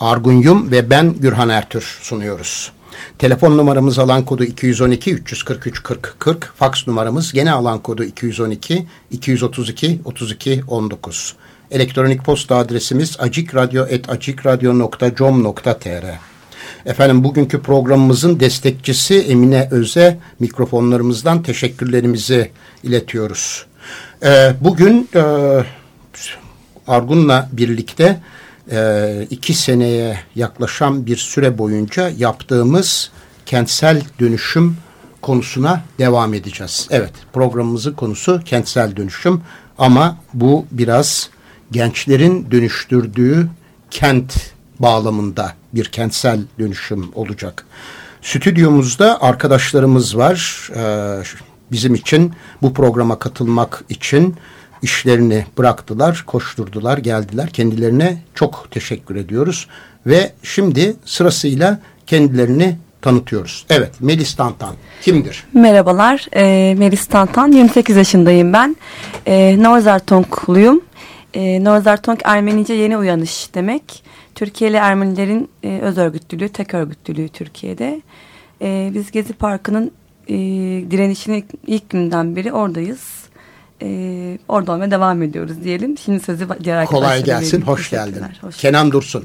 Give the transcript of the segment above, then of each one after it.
Argun Yum ve ben Gürhan Ertür sunuyoruz. Telefon numaramız alan kodu 212 343 40 40. Faks numaramız gene alan kodu 212 232 32 19. Elektronik posta adresimiz acikradyo.com.tr Efendim bugünkü programımızın destekçisi Emine Öze mikrofonlarımızdan teşekkürlerimizi iletiyoruz. Ee, bugün e, Argun'la birlikte e, iki seneye yaklaşan bir süre boyunca yaptığımız kentsel dönüşüm konusuna devam edeceğiz. Evet programımızın konusu kentsel dönüşüm ama bu biraz gençlerin dönüştürdüğü kent bağlamında bir kentsel dönüşüm olacak. Stüdyomuzda arkadaşlarımız var. Ee, bizim için bu programa katılmak için işlerini bıraktılar, koşturdular, geldiler. Kendilerine çok teşekkür ediyoruz. Ve şimdi sırasıyla kendilerini tanıtıyoruz. Evet, Melis Tantan kimdir? Merhabalar, e, Melis Tantan, 28 yaşındayım ben. E, Norzartonkluyum. E, Norzartonk Ermenice yeni uyanış demek. Türkiye'li Ermenilerin e, öz örgütlülüğü, tek örgütlülüğü Türkiye'de. E, biz Gezi Parkı'nın e, direnişinin ilk günden beri oradayız e, orada olmaya devam ediyoruz diyelim. Şimdi sözü diğer Kolay gelsin, hoş geldin. Hoş Kenan Dursun.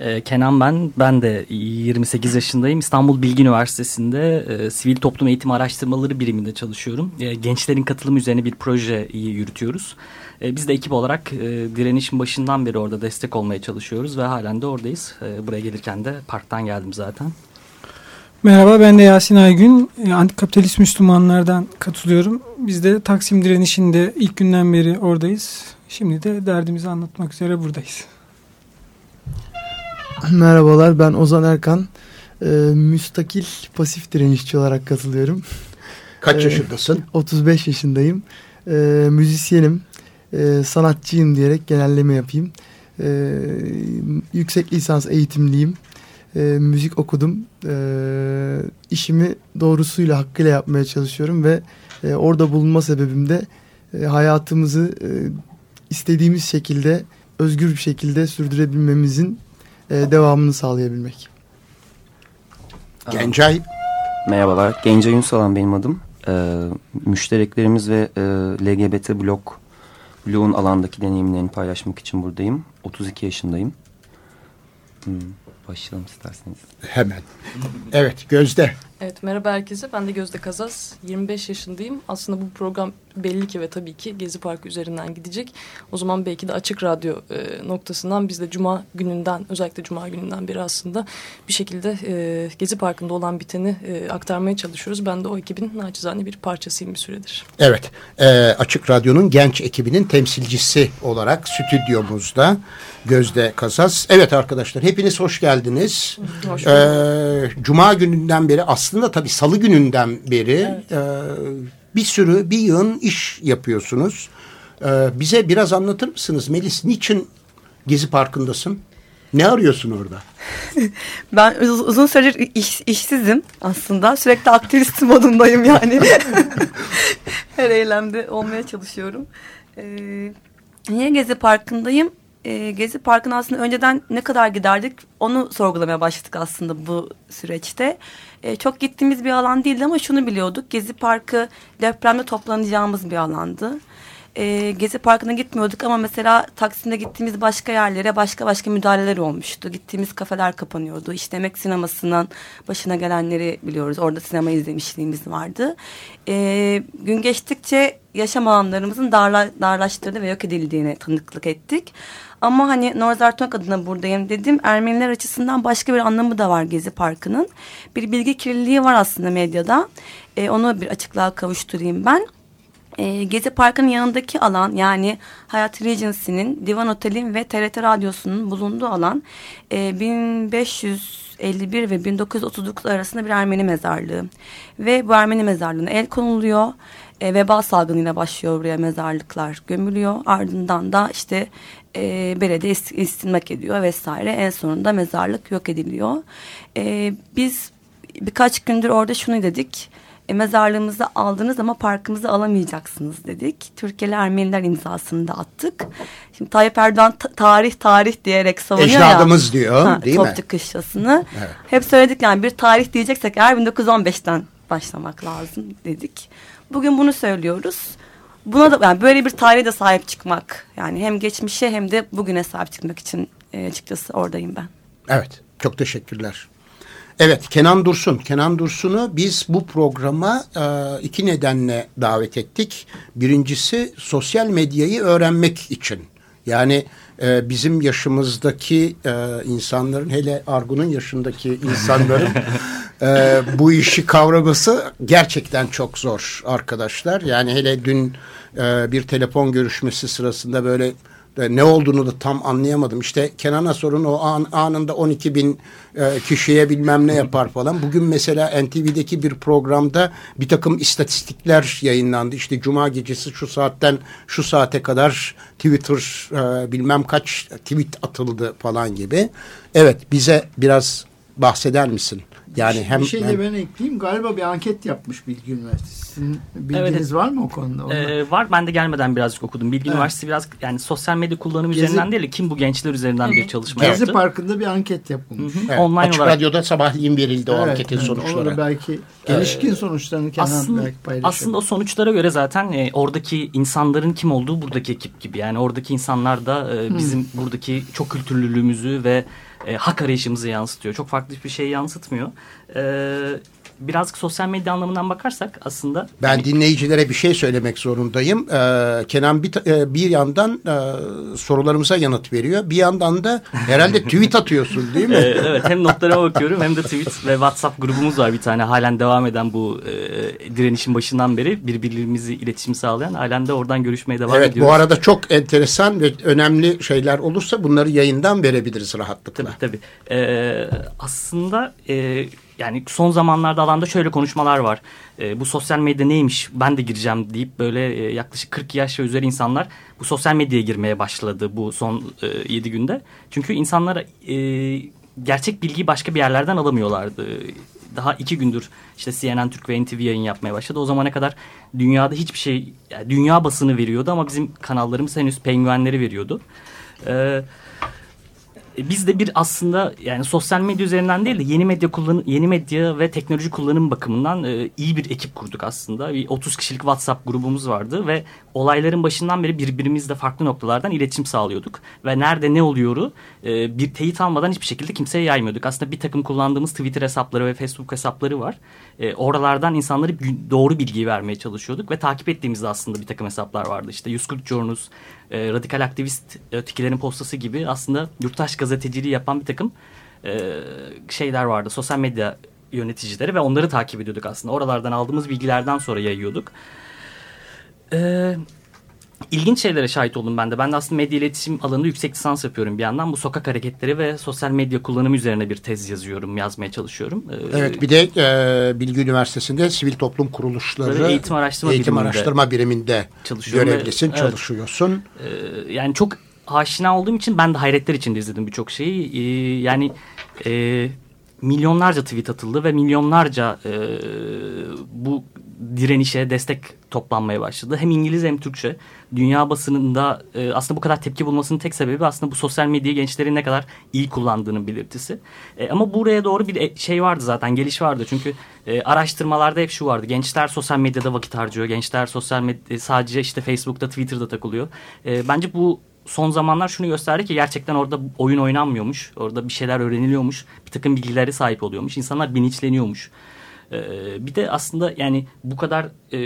Ee, Kenan ben, ben de 28 yaşındayım. İstanbul Bilgi Üniversitesi'nde e, Sivil Toplum Eğitim Araştırmaları biriminde çalışıyorum. E, gençlerin katılımı üzerine bir projeyi yürütüyoruz. E, biz de ekip olarak e, direnişin başından beri orada destek olmaya çalışıyoruz ve halen de oradayız. E, buraya gelirken de parktan geldim zaten. Merhaba ben de Yasin Aygün. E, antikapitalist Müslümanlardan katılıyorum. Biz de Taksim direnişinde ilk günden beri oradayız. Şimdi de derdimizi anlatmak üzere buradayız. Merhabalar ben Ozan Erkan. Ee, müstakil pasif direnişçi olarak katılıyorum. Kaç ee, yaşındasın? 35 yaşındayım. Ee, müzisyenim. Ee, sanatçıyım diyerek genelleme yapayım. Ee, yüksek lisans eğitimliyim e, müzik okudum. E, işimi doğrusuyla hakkıyla yapmaya çalışıyorum ve e, orada bulunma sebebim de e, hayatımızı e, istediğimiz şekilde özgür bir şekilde sürdürebilmemizin e, devamını sağlayabilmek. Gencay. Merhabalar. Gencay Ünsalan benim adım. Ee, müştereklerimiz ve e, LGBT blok bloğun alandaki deneyimlerini paylaşmak için buradayım. 32 yaşındayım. Hmm. Başlayalım isterseniz. Hemen. Evet Gözde. Evet merhaba herkese. Ben de Gözde Kazas. 25 yaşındayım. Aslında bu program belli ki ve tabii ki Gezi Parkı üzerinden gidecek. O zaman belki de açık radyo e, noktasından biz de Cuma gününden özellikle Cuma gününden beri aslında bir şekilde e, Gezi Parkı'nda olan biteni e, aktarmaya çalışıyoruz. Ben de o ekibin naçizane bir parçasıyım bir süredir. Evet. E, açık Radyo'nun genç ekibinin temsilcisi olarak stüdyomuzda Gözde Kazas. Evet arkadaşlar hepiniz hoş geldiniz. Hoş ee, Cuma gününden beri aslında tabii salı gününden beri evet. e, bir sürü bir yığın iş yapıyorsunuz. Ee, bize biraz anlatır mısınız Melis? Niçin Gezi Parkı'ndasın? Ne arıyorsun orada? ben uz uzun süredir iş, işsizim aslında. Sürekli aktivist modundayım yani. Her eylemde olmaya çalışıyorum. Ee, niye Gezi Parkı'ndayım? Ee, Gezi Parkı'na aslında önceden ne kadar giderdik onu sorgulamaya başladık aslında bu süreçte. E, çok gittiğimiz bir alan değildi ama şunu biliyorduk. Gezi Parkı depremde toplanacağımız bir alandı. E, Gezi Parkı'na gitmiyorduk ama mesela Taksim'de gittiğimiz başka yerlere başka başka müdahaleler olmuştu. Gittiğimiz kafeler kapanıyordu. İşte Emek Sineması'nın başına gelenleri biliyoruz. Orada sinema izlemişliğimiz vardı. E, gün geçtikçe yaşam alanlarımızın darla, darlaştırdığı ve yok edildiğine tanıklık ettik. Ama hani Norzartok adına buradayım dedim. Ermeniler açısından başka bir anlamı da var Gezi Parkı'nın. Bir bilgi kirliliği var aslında medyada. E, onu bir açıklığa kavuşturayım ben. E, Gezi Parkı'nın yanındaki alan yani Hayat Regency'nin, Divan Otel'in ve TRT Radyosu'nun bulunduğu alan e, 1551 ve 1939 arasında bir Ermeni mezarlığı. Ve bu Ermeni mezarlığına el konuluyor. E, veba salgınıyla başlıyor buraya mezarlıklar gömülüyor. Ardından da işte e, belediye istinmak ediyor vesaire. En sonunda mezarlık yok ediliyor. E, biz birkaç gündür orada şunu dedik e, mezarlığımızı aldınız ama parkımızı alamayacaksınız dedik. Türkiye'li Ermeniler imzasını da attık. Şimdi Tayyip Erdoğan tarih tarih diyerek savunuyor Ecdadımız ya. diyor ha, değil Topçu mi? Kışlası'nı. Evet. Hep söyledik yani bir tarih diyeceksek eğer 1915'ten başlamak lazım dedik. Bugün bunu söylüyoruz. Buna da yani böyle bir tarihe de sahip çıkmak yani hem geçmişe hem de bugüne sahip çıkmak için e, açıkçası oradayım ben. Evet çok teşekkürler. Evet Kenan Dursun. Kenan Dursun'u biz bu programa e, iki nedenle davet ettik. Birincisi sosyal medyayı öğrenmek için. Yani e, bizim yaşımızdaki e, insanların hele Argun'un yaşındaki insanların e, bu işi kavraması gerçekten çok zor arkadaşlar. Yani hele dün e, bir telefon görüşmesi sırasında böyle ne olduğunu da tam anlayamadım. İşte Kenan'a sorun o an, anında 12 bin e, kişiye bilmem ne yapar falan. Bugün mesela NTV'deki bir programda bir takım istatistikler yayınlandı. İşte Cuma gecesi şu saatten şu saate kadar Twitter e, bilmem kaç tweet atıldı falan gibi. Evet bize biraz bahseder misin? Yani hem bir şey de hem... ben ekleyeyim. Galiba bir anket yapmış Bilgi Üniversitesi. Sizin bilginiz evet. var mı o konuda? Ee, var. Ben de gelmeden birazcık okudum. Bilgi evet. Üniversitesi biraz yani sosyal medya kullanımı Gezi... üzerinden değil kim bu gençler üzerinden bir çalışma Gezi yaptı. Gezi Parkı'nda bir anket yapılmış. Hı -hı. Evet. Online Açık olarak. Radyo'da sabahleyin verildi o evet, anketin evet. sonuçları. Onu belki gelişkin ee, sonuçlarını Kenan aslında, belki paylaşır. Aslında o sonuçlara göre zaten e, oradaki insanların kim olduğu buradaki ekip gibi. Yani oradaki insanlar da e, bizim hmm. buradaki çok kültürlülüğümüzü ve e, hak arayışımızı yansıtıyor. Çok farklı bir şey yansıtmıyor. E, birazcık sosyal medya anlamından bakarsak aslında... Ben hani... dinleyicilere bir şey söylemek zorundayım. Ee, Kenan bir, e, bir yandan e, sorularımıza yanıt veriyor. Bir yandan da herhalde tweet atıyorsun değil mi? Ee, evet hem notlarıma bakıyorum hem de tweet ve WhatsApp grubumuz var bir tane. Halen devam eden bu e, direnişin başından beri birbirlerimizi iletişim sağlayan. Halen de oradan görüşmeye devam evet, ediyoruz. Bu arada çok enteresan ve önemli şeyler olursa bunları yayından verebiliriz rahatlıkla. Tabii tabii. Ee, aslında... E, yani son zamanlarda alanda şöyle konuşmalar var. E, bu sosyal medya neymiş ben de gireceğim deyip böyle e, yaklaşık 40 yaş ve üzeri insanlar bu sosyal medyaya girmeye başladı bu son e, 7 günde. Çünkü insanlar e, gerçek bilgiyi başka bir yerlerden alamıyorlardı. Daha iki gündür işte CNN Türk ve NTV yayın yapmaya başladı. O zamana kadar dünyada hiçbir şey, yani dünya basını veriyordu ama bizim kanallarımız henüz penguenleri veriyordu. Evet biz de bir aslında yani sosyal medya üzerinden değil de yeni medya kullanı yeni medya ve teknoloji kullanım bakımından e, iyi bir ekip kurduk aslında. Bir 30 kişilik WhatsApp grubumuz vardı ve olayların başından beri birbirimizle farklı noktalardan iletişim sağlıyorduk ve nerede ne oluyoru e, bir teyit almadan hiçbir şekilde kimseye yaymıyorduk. Aslında bir takım kullandığımız Twitter hesapları ve Facebook hesapları var. E, oralardan insanlara doğru bilgiyi vermeye çalışıyorduk ve takip ettiğimizde aslında bir takım hesaplar vardı. İşte 140 Journus, e, radikal aktivist ötekilerin postası gibi aslında yurttaş gazeteciliği yapan bir takım e, şeyler vardı. Sosyal medya yöneticileri ve onları takip ediyorduk aslında. Oralardan aldığımız bilgilerden sonra yayıyorduk. Eee İlginç şeylere şahit oldum ben de. Ben de aslında medya iletişim alanında yüksek lisans yapıyorum bir yandan. Bu sokak hareketleri ve sosyal medya kullanımı üzerine bir tez yazıyorum, yazmaya çalışıyorum. Ee, evet bir de e, Bilgi Üniversitesi'nde sivil toplum kuruluşları eğitim araştırma, eğitim biriminde, araştırma biriminde görevlisin, ve, çalışıyorsun. Evet, e, yani çok aşina olduğum için ben de hayretler içinde izledim birçok şeyi. E, yani e, milyonlarca tweet atıldı ve milyonlarca e, bu direnişe destek toplanmaya başladı. Hem İngiliz hem Türkçe. Dünya basınında e, aslında bu kadar tepki bulmasının tek sebebi aslında bu sosyal medyayı gençlerin ne kadar iyi kullandığının belirtisi. E, ama buraya doğru bir e, şey vardı zaten geliş vardı. Çünkü e, araştırmalarda hep şu vardı. Gençler sosyal medyada vakit harcıyor. Gençler sosyal medya sadece işte Facebook'ta Twitter'da takılıyor. E, bence bu son zamanlar şunu gösterdi ki gerçekten orada oyun oynanmıyormuş. Orada bir şeyler öğreniliyormuş. Bir takım bilgileri sahip oluyormuş. İnsanlar bilinçleniyormuş. Ee, bir de aslında yani bu kadar e,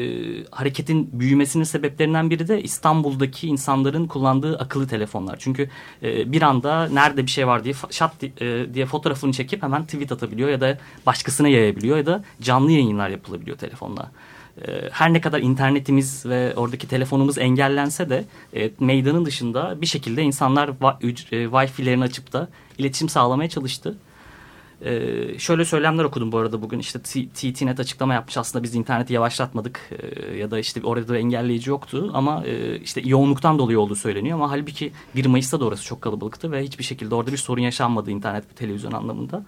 hareketin büyümesinin sebeplerinden biri de İstanbul'daki insanların kullandığı akıllı telefonlar. Çünkü e, bir anda nerede bir şey var diye şat e, diye fotoğrafını çekip hemen tweet atabiliyor ya da başkasına yayabiliyor ya da canlı yayınlar yapılabiliyor telefonla. e, her ne kadar internetimiz ve oradaki telefonumuz engellense de e, meydanın dışında bir şekilde insanlar e, Wi-Fi'lerini açıp da iletişim sağlamaya çalıştı. Ee, şöyle söylemler okudum bu arada bugün işte TTNet açıklama yapmış aslında biz interneti yavaşlatmadık ee, ya da işte orada engelleyici yoktu ama e, işte yoğunluktan dolayı olduğu söyleniyor ama halbuki 1 Mayıs'ta da orası çok kalabalıktı ve hiçbir şekilde orada bir sorun yaşanmadı internet ve televizyon anlamında.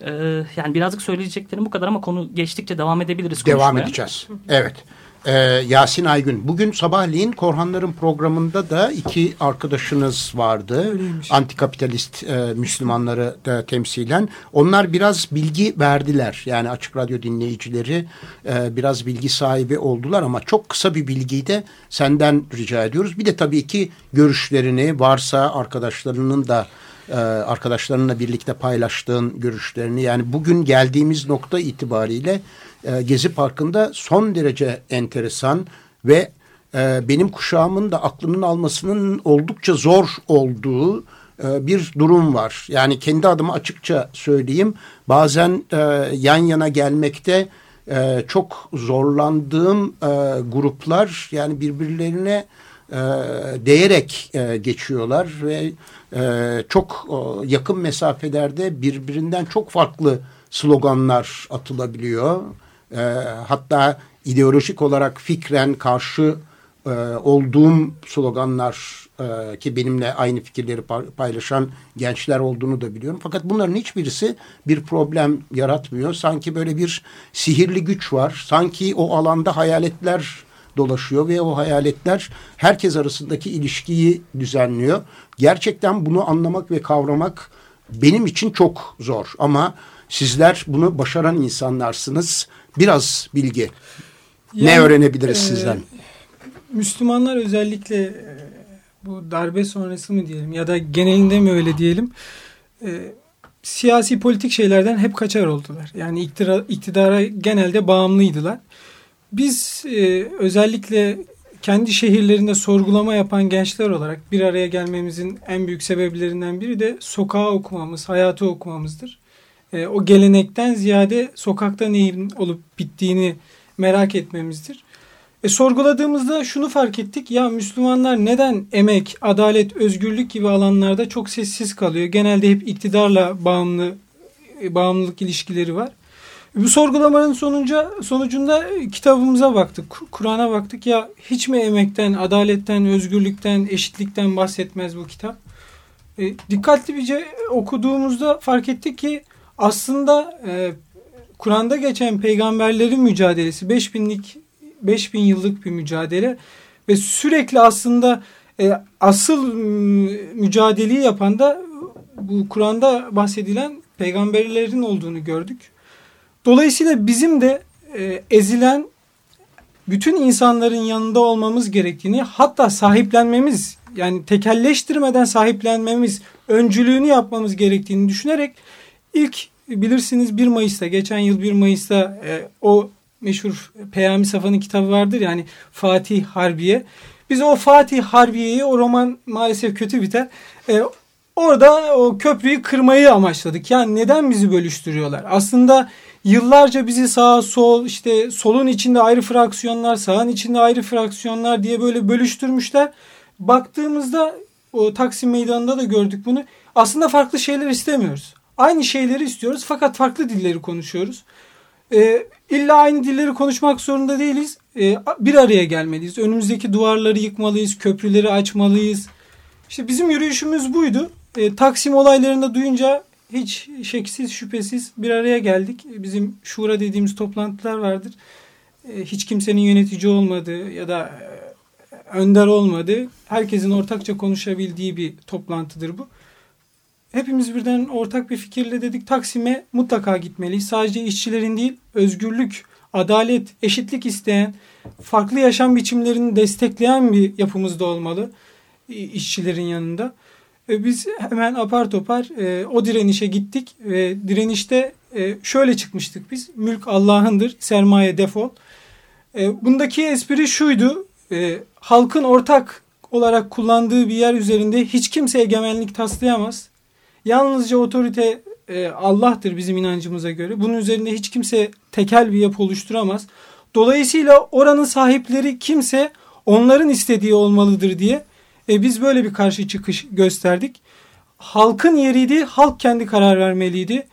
Ee, yani birazcık söyleyeceklerim bu kadar ama konu geçtikçe devam edebiliriz konuşmaya. Devam edeceğiz. Evet. Ee, Yasin Aygün. Bugün sabahleyin Korhanların programında da iki arkadaşınız vardı. Öyleymiş. Antikapitalist e, Müslümanları da temsilen. Onlar biraz bilgi verdiler. Yani Açık Radyo dinleyicileri e, biraz bilgi sahibi oldular ama çok kısa bir bilgiyi de senden rica ediyoruz. Bir de tabii ki görüşlerini varsa arkadaşlarının da e, arkadaşlarınla birlikte paylaştığın görüşlerini yani bugün geldiğimiz nokta itibariyle e, Gezi Parkı'nda son derece enteresan ve e, benim kuşağımın da aklının almasının oldukça zor olduğu e, bir durum var. Yani kendi adıma açıkça söyleyeyim bazen e, yan yana gelmekte e, çok zorlandığım e, gruplar yani birbirlerine e, değerek e, geçiyorlar ve e, çok e, yakın mesafelerde birbirinden çok farklı sloganlar atılabiliyor. E, hatta ideolojik olarak fikren karşı e, olduğum sloganlar e, ki benimle aynı fikirleri paylaşan gençler olduğunu da biliyorum. Fakat bunların hiçbirisi bir problem yaratmıyor. Sanki böyle bir sihirli güç var. Sanki o alanda hayaletler dolaşıyor ve o hayaletler herkes arasındaki ilişkiyi düzenliyor. Gerçekten bunu anlamak ve kavramak benim için çok zor ama sizler bunu başaran insanlarsınız. Biraz bilgi. Yani, ne öğrenebiliriz e, sizden? Müslümanlar özellikle e, bu darbe sonrası mı diyelim ya da genelinde mi öyle diyelim e, siyasi politik şeylerden hep kaçar oldular. Yani iktidara, iktidara genelde bağımlıydılar. Biz e, özellikle kendi şehirlerinde sorgulama yapan gençler olarak bir araya gelmemizin en büyük sebeplerinden biri de sokağı okumamız, hayatı okumamızdır. E, o gelenekten ziyade sokakta neyin olup bittiğini merak etmemizdir. E, sorguladığımızda şunu fark ettik. Ya Müslümanlar neden emek, adalet, özgürlük gibi alanlarda çok sessiz kalıyor? Genelde hep iktidarla bağımlı e, bağımlılık ilişkileri var. Bu sorgulamanın sonunca sonucunda kitabımıza baktık, Kur'an'a baktık. Ya hiç mi emekten, adaletten, özgürlükten, eşitlikten bahsetmez bu kitap? E, dikkatlice okuduğumuzda fark ettik ki aslında e, Kur'an'da geçen peygamberlerin mücadelesi 5000'lik 5000 yıllık bir mücadele ve sürekli aslında e, asıl mücadeleyi yapan da bu Kur'an'da bahsedilen peygamberlerin olduğunu gördük. Dolayısıyla bizim de e, ezilen bütün insanların yanında olmamız gerektiğini hatta sahiplenmemiz yani tekelleştirmeden sahiplenmemiz öncülüğünü yapmamız gerektiğini düşünerek ilk bilirsiniz 1 Mayıs'ta geçen yıl 1 Mayıs'ta e, o meşhur Peyami Safa'nın kitabı vardır yani Fatih Harbiye. Biz o Fatih Harbiye'yi o roman maalesef kötü biter. E, orada o köprüyü kırmayı amaçladık. Yani neden bizi bölüştürüyorlar? Aslında yıllarca bizi sağ sol işte solun içinde ayrı fraksiyonlar sağın içinde ayrı fraksiyonlar diye böyle bölüştürmüşler. Baktığımızda o Taksim Meydanı'nda da gördük bunu. Aslında farklı şeyler istemiyoruz. Aynı şeyleri istiyoruz fakat farklı dilleri konuşuyoruz. Ee, illa aynı dilleri konuşmak zorunda değiliz. Ee, bir araya gelmeliyiz. Önümüzdeki duvarları yıkmalıyız, köprüleri açmalıyız. İşte bizim yürüyüşümüz buydu. Ee, Taksim olaylarında duyunca hiç şeksiz şüphesiz bir araya geldik. Bizim şura dediğimiz toplantılar vardır. Ee, hiç kimsenin yönetici olmadığı ya da e, önder olmadığı, herkesin ortakça konuşabildiği bir toplantıdır bu. Hepimiz birden ortak bir fikirle dedik Taksim'e mutlaka gitmeliyiz. Sadece işçilerin değil, özgürlük, adalet, eşitlik isteyen, farklı yaşam biçimlerini destekleyen bir yapımızda olmalı işçilerin yanında. E, biz hemen apar topar e, o direnişe gittik ve direnişte e, şöyle çıkmıştık biz. Mülk Allah'ındır, sermaye defol. E, bundaki espri şuydu. E, halkın ortak olarak kullandığı bir yer üzerinde hiç kimse egemenlik taslayamaz. Yalnızca otorite e, Allah'tır bizim inancımıza göre. Bunun üzerinde hiç kimse tekel bir yapı oluşturamaz. Dolayısıyla oranın sahipleri kimse onların istediği olmalıdır diye e, biz böyle bir karşı çıkış gösterdik. Halkın yeriydi, halk kendi karar vermeliydi.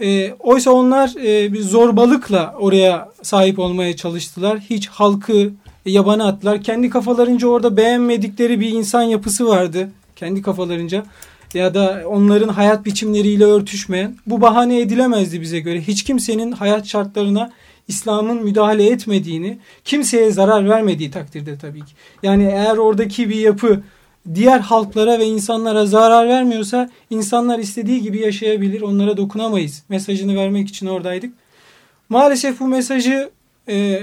E, oysa onlar e, bir zorbalıkla oraya sahip olmaya çalıştılar. Hiç halkı yabana attılar. Kendi kafalarınca orada beğenmedikleri bir insan yapısı vardı. Kendi kafalarınca ya da onların hayat biçimleriyle örtüşmeyen bu bahane edilemezdi bize göre. Hiç kimsenin hayat şartlarına İslam'ın müdahale etmediğini, kimseye zarar vermediği takdirde tabii ki. Yani eğer oradaki bir yapı diğer halklara ve insanlara zarar vermiyorsa insanlar istediği gibi yaşayabilir. Onlara dokunamayız. Mesajını vermek için oradaydık. Maalesef bu mesajı e,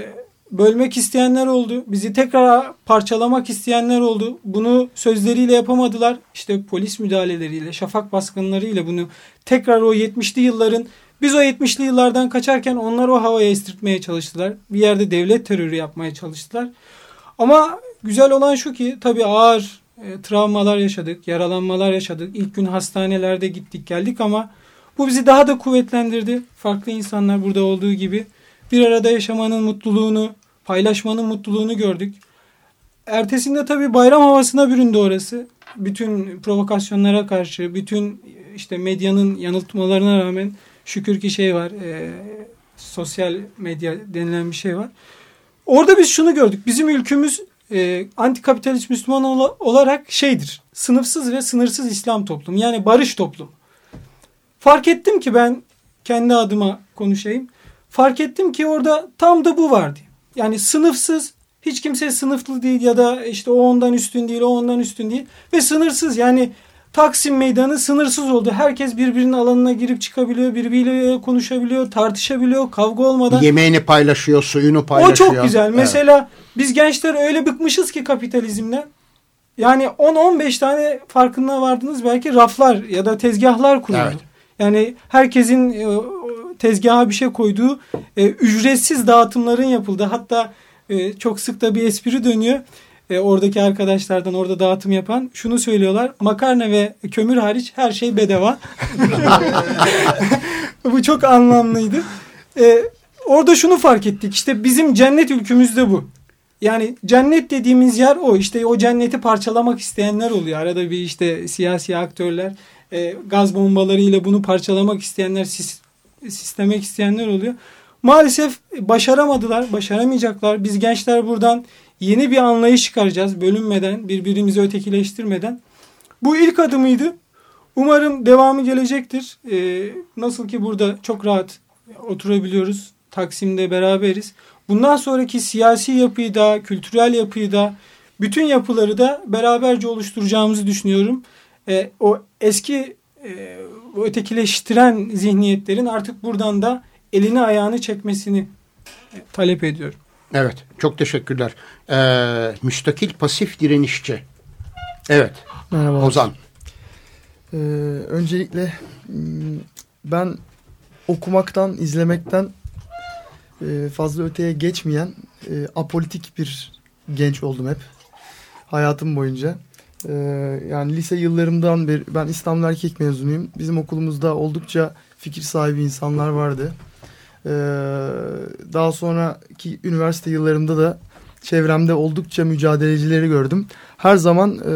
bölmek isteyenler oldu. Bizi tekrar parçalamak isteyenler oldu. Bunu sözleriyle yapamadılar. İşte polis müdahaleleriyle, şafak baskınlarıyla bunu tekrar o 70'li yılların biz o 70'li yıllardan kaçarken onlar o havaya estirtmeye çalıştılar. Bir yerde devlet terörü yapmaya çalıştılar. Ama güzel olan şu ki tabii ağır e, travmalar yaşadık, yaralanmalar yaşadık. İlk gün hastanelerde gittik geldik ama bu bizi daha da kuvvetlendirdi. Farklı insanlar burada olduğu gibi bir arada yaşamanın mutluluğunu, paylaşmanın mutluluğunu gördük. Ertesinde tabii bayram havasına büründü orası. Bütün provokasyonlara karşı, bütün işte medyanın yanıltmalarına rağmen şükür ki şey var. E, sosyal medya denilen bir şey var. Orada biz şunu gördük. Bizim ülkümüz e, antikapitalist Müslüman olarak şeydir. Sınıfsız ve sınırsız İslam toplumu. Yani barış toplumu. Fark ettim ki ben kendi adıma konuşayım. Fark ettim ki orada tam da bu vardı. Yani sınıfsız, hiç kimse sınıflı değil ya da işte o ondan üstün değil, o ondan üstün değil. Ve sınırsız yani Taksim meydanı sınırsız oldu. Herkes birbirinin alanına girip çıkabiliyor, birbiriyle konuşabiliyor, tartışabiliyor, kavga olmadan. Yemeğini paylaşıyor, suyunu paylaşıyor. O çok güzel. Evet. Mesela biz gençler öyle bıkmışız ki kapitalizmden. Yani 10-15 tane farkında vardınız belki raflar ya da tezgahlar kuruldu. Evet. Yani herkesin e, tezgaha bir şey koyduğu e, ücretsiz dağıtımların yapıldı. Hatta e, çok sık da bir espri dönüyor e, oradaki arkadaşlardan orada dağıtım yapan şunu söylüyorlar. Makarna ve kömür hariç her şey bedava. bu çok anlamlıydı. E, orada şunu fark ettik. İşte bizim cennet ülkümüzde bu. Yani cennet dediğimiz yer o. İşte o cenneti parçalamak isteyenler oluyor. Arada bir işte siyasi aktörler e, gaz bombalarıyla bunu parçalamak isteyenler, sis, sistemek isteyenler oluyor. Maalesef başaramadılar, başaramayacaklar. Biz gençler buradan yeni bir anlayış çıkaracağız. Bölünmeden, birbirimizi ötekileştirmeden. Bu ilk adımıydı. Umarım devamı gelecektir. Ee, nasıl ki burada çok rahat oturabiliyoruz. Taksim'de beraberiz. Bundan sonraki siyasi yapıyı da, kültürel yapıyı da, bütün yapıları da beraberce oluşturacağımızı düşünüyorum. Ee, o eski e, ötekileştiren zihniyetlerin artık buradan da elini ayağını çekmesini e, talep ediyorum. Evet, çok teşekkürler. Ee, müstakil pasif direnişçi. Evet, Merhaba. Ozan. Ee, öncelikle ben okumaktan, izlemekten e, fazla öteye geçmeyen e, apolitik bir genç oldum hep. Hayatım boyunca. Ee, yani lise yıllarımdan beri ben İstanbul Erkek mezunuyum. Bizim okulumuzda oldukça fikir sahibi insanlar vardı. Ee, daha sonraki üniversite yıllarımda da çevremde oldukça mücadelecileri gördüm. Her zaman e,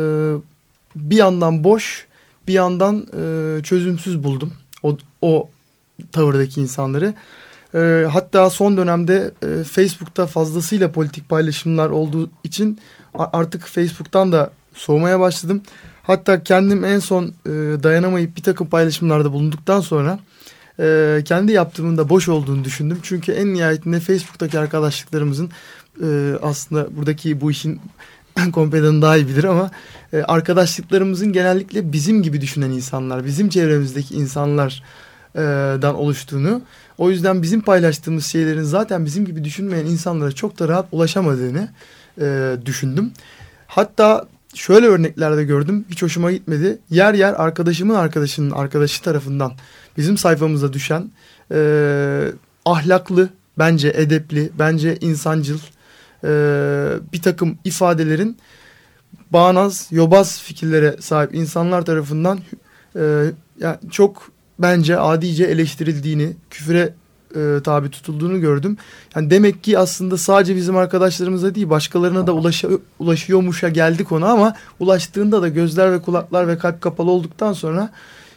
bir yandan boş, bir yandan e, çözümsüz buldum o, o tavırdaki insanları. E, hatta son dönemde e, Facebook'ta fazlasıyla politik paylaşımlar olduğu için artık Facebook'tan da soğumaya başladım. Hatta kendim en son e, dayanamayıp bir takım paylaşımlarda bulunduktan sonra e, kendi yaptığımın da boş olduğunu düşündüm. Çünkü en nihayetinde Facebook'taki arkadaşlıklarımızın e, aslında buradaki bu işin kompedanı daha iyi bilir ama e, arkadaşlıklarımızın genellikle bizim gibi düşünen insanlar, bizim çevremizdeki insanlardan oluştuğunu, o yüzden bizim paylaştığımız şeylerin zaten bizim gibi düşünmeyen insanlara çok da rahat ulaşamadığını e, düşündüm. Hatta şöyle örneklerde gördüm, hiç hoşuma gitmedi. Yer yer arkadaşımın arkadaşının arkadaşı tarafından bizim sayfamıza düşen e, ahlaklı, bence edepli, bence insancıl e, bir takım ifadelerin bağnaz, yobaz fikirlere sahip insanlar tarafından e, yani çok bence adice eleştirildiğini, küfüre e, tabi tutulduğunu gördüm. Yani demek ki aslında sadece bizim arkadaşlarımıza değil başkalarına da ulaş, ulaşıyormuşa geldi konu ama ulaştığında da gözler ve kulaklar ve kalp kapalı olduktan sonra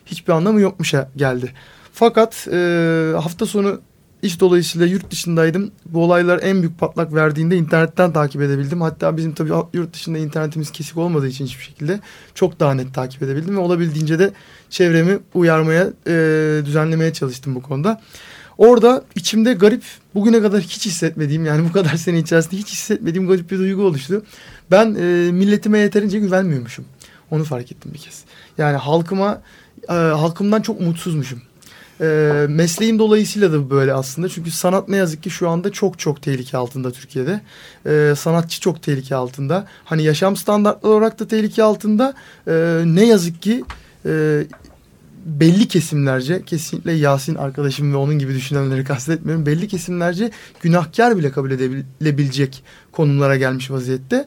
hiçbir anlamı yokmuşa geldi. Fakat e, hafta sonu iş dolayısıyla yurt dışındaydım. Bu olaylar en büyük patlak verdiğinde internetten takip edebildim. Hatta bizim tabii yurt dışında internetimiz kesik olmadığı için hiçbir şekilde çok daha net takip edebildim. Ve olabildiğince de çevremi uyarmaya, e, düzenlemeye çalıştım bu konuda. Orada içimde garip, bugüne kadar hiç hissetmediğim yani bu kadar sene içerisinde hiç hissetmediğim garip bir duygu oluştu. Ben e, milletime yeterince güvenmiyormuşum. Onu fark ettim bir kez. Yani halkıma, e, halkımdan çok mutsuzmuşum. E, mesleğim dolayısıyla da böyle aslında. Çünkü sanat ne yazık ki şu anda çok çok tehlike altında Türkiye'de. E, sanatçı çok tehlike altında. Hani yaşam standartları olarak da tehlike altında. E, ne yazık ki e, belli kesimlerce kesinlikle Yasin arkadaşım ve onun gibi düşünenleri kastetmiyorum. Belli kesimlerce günahkar bile kabul edilebilecek konumlara gelmiş vaziyette.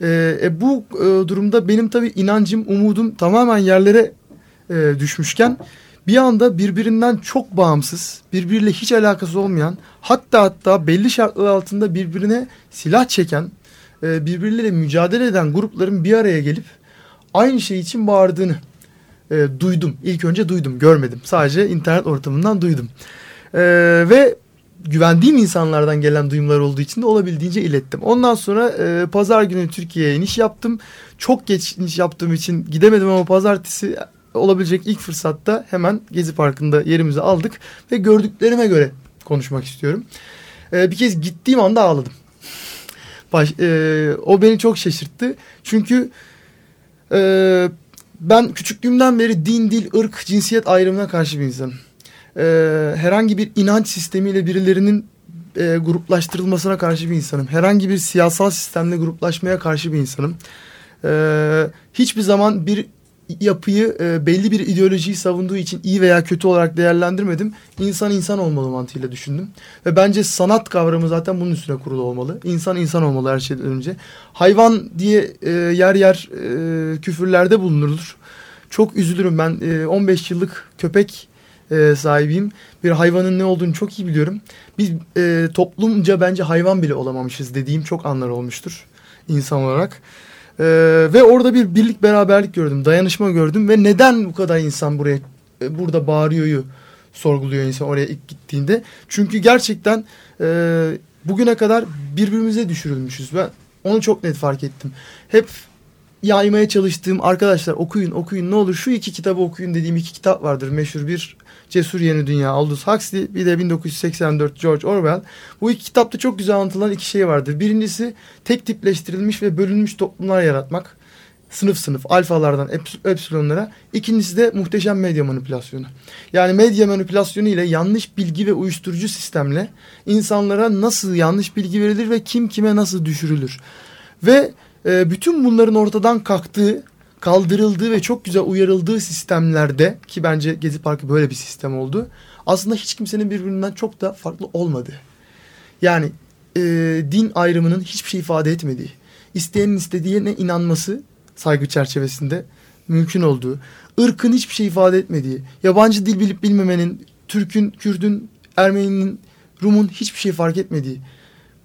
E, e, bu e, durumda benim tabii inancım, umudum tamamen yerlere e, düşmüşken bir anda birbirinden çok bağımsız, birbiriyle hiç alakası olmayan, hatta hatta belli şartlar altında birbirine silah çeken, e, birbirleriyle mücadele eden grupların bir araya gelip aynı şey için bağırdığını e, duydum. İlk önce duydum, görmedim. Sadece internet ortamından duydum. E, ve güvendiğim insanlardan gelen duyumlar olduğu için de olabildiğince ilettim. Ondan sonra e, pazar günü Türkiye'ye iniş yaptım. Çok geç iniş yaptığım için gidemedim ama pazartesi olabilecek ilk fırsatta hemen Gezi Parkı'nda yerimizi aldık ve gördüklerime göre konuşmak istiyorum. E, bir kez gittiğim anda ağladım. Baş, e, o beni çok şaşırttı. Çünkü e, ben küçüklüğümden beri din, dil, ırk, cinsiyet ayrımına karşı bir insanım. E, herhangi bir inanç sistemiyle birilerinin e, gruplaştırılmasına karşı bir insanım. Herhangi bir siyasal sistemle gruplaşmaya karşı bir insanım. E, hiçbir zaman bir yapıyı e, belli bir ideolojiyi savunduğu için iyi veya kötü olarak değerlendirmedim. İnsan insan olmalı mantığıyla düşündüm. Ve bence sanat kavramı zaten bunun üstüne kurulu olmalı. İnsan insan olmalı her şeyden önce. Hayvan diye e, yer yer e, küfürlerde bulunurdur. Çok üzülürüm ben e, 15 yıllık köpek e, sahibiyim. Bir hayvanın ne olduğunu çok iyi biliyorum. Biz e, toplumca bence hayvan bile olamamışız dediğim çok anlar olmuştur insan olarak. Ee, ve orada bir birlik beraberlik gördüm. Dayanışma gördüm ve neden bu kadar insan buraya e, burada bağırıyoryu sorguluyor insan oraya ilk gittiğinde. Çünkü gerçekten e, bugüne kadar birbirimize düşürülmüşüz. Ben onu çok net fark ettim. Hep yaymaya çalıştığım arkadaşlar okuyun okuyun ne olur şu iki kitabı okuyun dediğim iki kitap vardır. Meşhur bir Cesur Yeni Dünya Aldous Huxley bir de 1984 George Orwell. Bu iki kitapta çok güzel anlatılan iki şey vardır. Birincisi tek tipleştirilmiş ve bölünmüş toplumlar yaratmak. Sınıf sınıf alfalardan epsilonlara. İkincisi de muhteşem medya manipülasyonu. Yani medya manipülasyonu ile yanlış bilgi ve uyuşturucu sistemle insanlara nasıl yanlış bilgi verilir ve kim kime nasıl düşürülür. Ve e, bütün bunların ortadan kalktığı kaldırıldığı ve çok güzel uyarıldığı sistemlerde ki bence Gezi Parkı böyle bir sistem oldu. Aslında hiç kimsenin birbirinden çok da farklı olmadı. Yani e, din ayrımının hiçbir şey ifade etmediği, isteyenin istediğine inanması saygı çerçevesinde mümkün olduğu, ırkın hiçbir şey ifade etmediği, yabancı dil bilip bilmemenin, Türk'ün, Kürd'ün, Ermeni'nin, Rum'un hiçbir şey fark etmediği,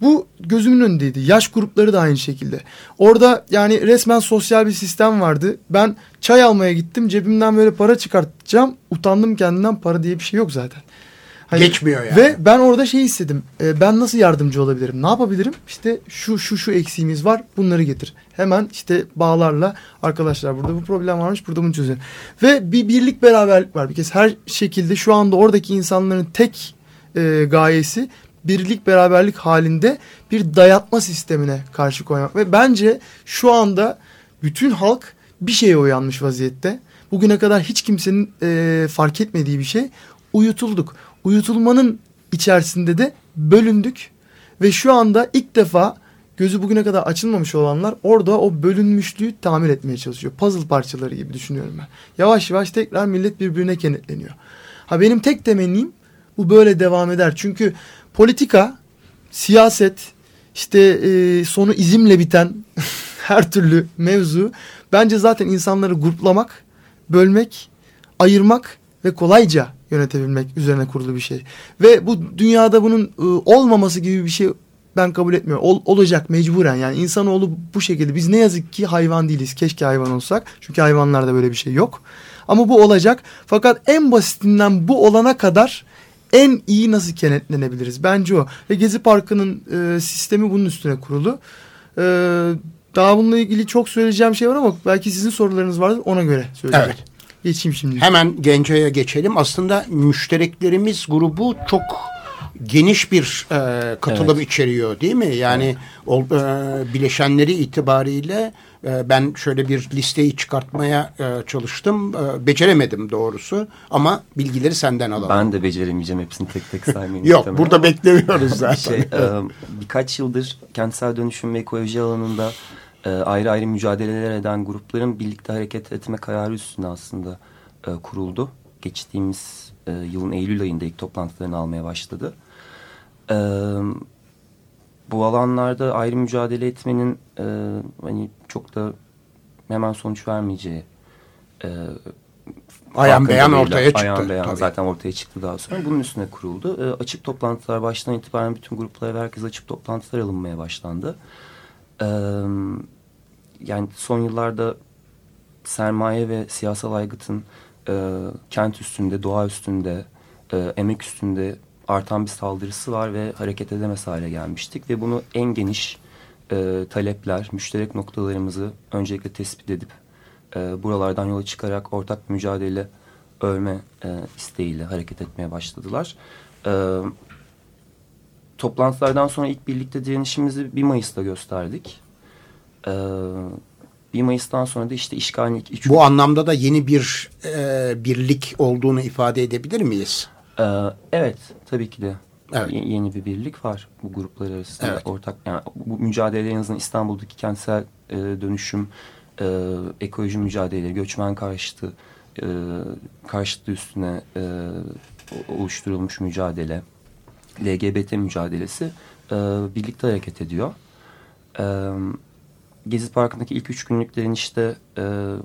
bu gözümün önündeydi. Yaş grupları da aynı şekilde. Orada yani resmen sosyal bir sistem vardı. Ben çay almaya gittim. Cebimden böyle para çıkartacağım. Utandım kendinden para diye bir şey yok zaten. Hani, Geçmiyor yani. Ve ben orada şey istedim. E, ben nasıl yardımcı olabilirim? Ne yapabilirim? İşte şu şu şu eksiğimiz var. Bunları getir. Hemen işte bağlarla arkadaşlar burada bu problem varmış. Burada bunu çözelim. Ve bir birlik beraberlik var. Bir kez her şekilde şu anda oradaki insanların tek e, gayesi birlik beraberlik halinde bir dayatma sistemine karşı koymak. Ve bence şu anda bütün halk bir şeye uyanmış vaziyette. Bugüne kadar hiç kimsenin e, fark etmediği bir şey. Uyutulduk. Uyutulmanın içerisinde de bölündük. Ve şu anda ilk defa gözü bugüne kadar açılmamış olanlar orada o bölünmüşlüğü tamir etmeye çalışıyor. Puzzle parçaları gibi düşünüyorum ben. Yavaş yavaş tekrar millet birbirine kenetleniyor. Ha benim tek temennim bu böyle devam eder. Çünkü politika, siyaset, işte e, sonu izimle biten her türlü mevzu bence zaten insanları gruplamak, bölmek, ayırmak ve kolayca yönetebilmek üzerine kurulu bir şey. Ve bu dünyada bunun e, olmaması gibi bir şey ben kabul etmiyorum. Ol, olacak mecburen yani insanoğlu bu şekilde. Biz ne yazık ki hayvan değiliz. Keşke hayvan olsak. Çünkü hayvanlarda böyle bir şey yok. Ama bu olacak. Fakat en basitinden bu olana kadar en iyi nasıl kenetlenebiliriz? Bence o. Ve Gezi Parkı'nın e, sistemi bunun üstüne kurulu. E, daha bununla ilgili çok söyleyeceğim şey var ama belki sizin sorularınız vardır ona göre söyleyeceğim. Evet. Geçeyim şimdi. Hemen Gence'ye geçelim. Aslında müştereklerimiz grubu çok geniş bir e, katılım Evet. içeriyor değil mi? Yani o, e, bileşenleri itibariyle e, ben şöyle bir listeyi çıkartmaya e, çalıştım. E, beceremedim doğrusu ama bilgileri senden alalım. Ben de beceremeyeceğim hepsini tek tek saymayı. Yok muhtemelen. burada beklemiyoruz zaten. şey, e, birkaç yıldır kentsel dönüşüm ve ekoloji alanında e, ayrı ayrı mücadeleler eden grupların birlikte hareket etme kararı üstüne aslında e, kuruldu. Geçtiğimiz e, yılın Eylül ayında ilk toplantılarını almaya başladı. E, bu alanlarda ayrı mücadele etmenin e, hani çok da hemen sonuç vermeyeceği e, Ayan beyan farkındalığıyla- ortaya çıktı. Ayan beyan tabii. zaten ortaya çıktı daha sonra. Bunun üstüne kuruldu. E, açık toplantılar baştan itibaren bütün gruplara ve herkes açık toplantılar alınmaya başlandı. E, yani son yıllarda sermaye ve siyasal aygıtın e, kent üstünde, doğa üstünde, e, emek üstünde artan bir saldırısı var ve hareket edemez hale gelmiştik. Ve bunu en geniş e, talepler, müşterek noktalarımızı öncelikle tespit edip e, buralardan yola çıkarak ortak mücadele örme e, isteğiyle hareket etmeye başladılar. E, toplantılardan sonra ilk birlikte direnişimizi 1 Mayıs'ta gösterdik. E, 1 Mayıs'tan sonra da işte üç Bu anlamda da yeni bir e, birlik olduğunu ifade edebilir miyiz? Ee, evet, tabii ki de. Evet. Ye- yeni bir birlik var bu gruplar arasında. Evet. Ortak, yani bu mücadele en azından İstanbul'daki kentsel e, dönüşüm, e, ekoloji mücadeleleri, göçmen karşıtı, e, karşıtı üstüne e, oluşturulmuş mücadele, LGBT mücadelesi e, birlikte hareket ediyor. E, Gezi Parkı'ndaki ilk üç günlüklerin işte e,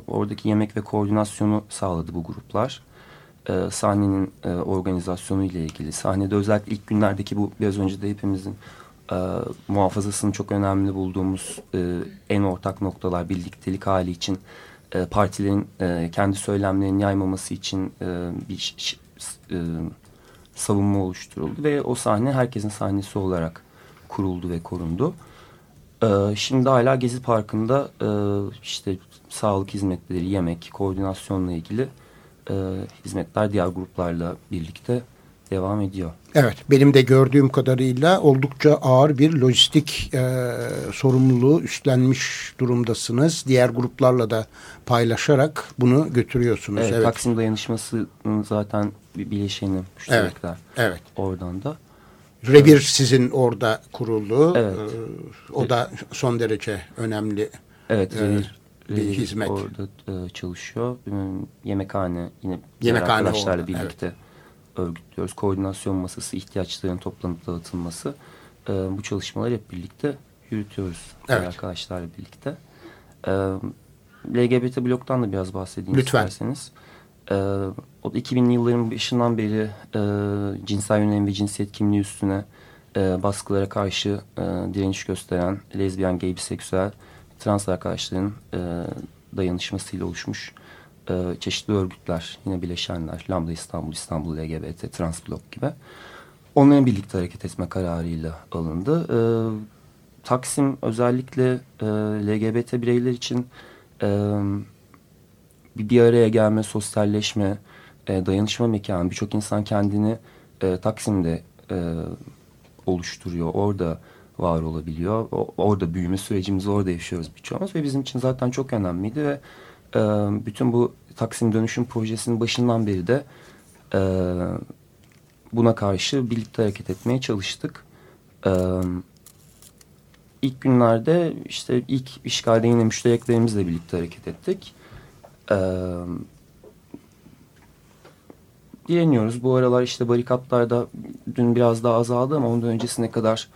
oradaki yemek ve koordinasyonu sağladı bu gruplar e, sahnenin e, organizasyonu ile ilgili. Sahnede özellikle ilk günlerdeki bu biraz önce de hepimizin e, muhafazasını çok önemli bulduğumuz e, en ortak noktalar birliktelik hali için e, partilerin e, kendi söylemlerini yaymaması için e, bir e, savunma oluşturuldu ve o sahne herkesin sahnesi olarak kuruldu ve korundu. Ee, şimdi hala Gezi Parkı'nda e, işte sağlık hizmetleri, yemek, koordinasyonla ilgili e, hizmetler diğer gruplarla birlikte devam ediyor. Evet, benim de gördüğüm kadarıyla oldukça ağır bir lojistik e, sorumluluğu üstlenmiş durumdasınız. Diğer gruplarla da paylaşarak bunu götürüyorsunuz. Evet, Evet, Taksim dayanışmasının zaten bir bileşeni müşterekler. evet. Oradan da. Revir sizin orada kuruldu. Evet. E, o da son derece önemli. Evet, Revir, bir Revir hizmet. orada e, çalışıyor. Yemekhane yine Yemekhane arkadaşlarla orada, birlikte örgütlüyoruz. Koordinasyon masası, ihtiyaçların toplanıp dağıtılması. E, bu çalışmaları hep birlikte yürütüyoruz. Evet. arkadaşlarla birlikte. E, LGBT bloktan da biraz bahsedeyim Lütfen. isterseniz. E, o da 2000'li yılların başından beri e, cinsel yönelim ve cinsiyet kimliği üstüne e, baskılara karşı e, direniş gösteren lezbiyen, gay, biseksüel, trans arkadaşların e, dayanışmasıyla oluşmuş e, çeşitli örgütler, yine bileşenler, Lambda İstanbul, İstanbul LGBT, Trans Blok gibi. Onların birlikte hareket etme kararıyla alındı. E, Taksim özellikle e, LGBT bireyler için e, bir, araya gelme, sosyalleşme, e, dayanışma mekanı. Birçok insan kendini e, Taksim'de e, oluşturuyor. Orada var olabiliyor. O, orada büyüme sürecimizi orada yaşıyoruz birçoğumuz ve bizim için zaten çok önemliydi ve e, bütün bu Taksim Dönüşüm Projesi'nin başından beri de e, buna karşı birlikte hareket etmeye çalıştık. E, ilk günlerde işte ilk işgalde yine müştereklerimizle birlikte hareket ettik. E, direniyoruz. Bu aralar işte barikatlarda dün biraz daha azaldı ama ondan öncesine kadar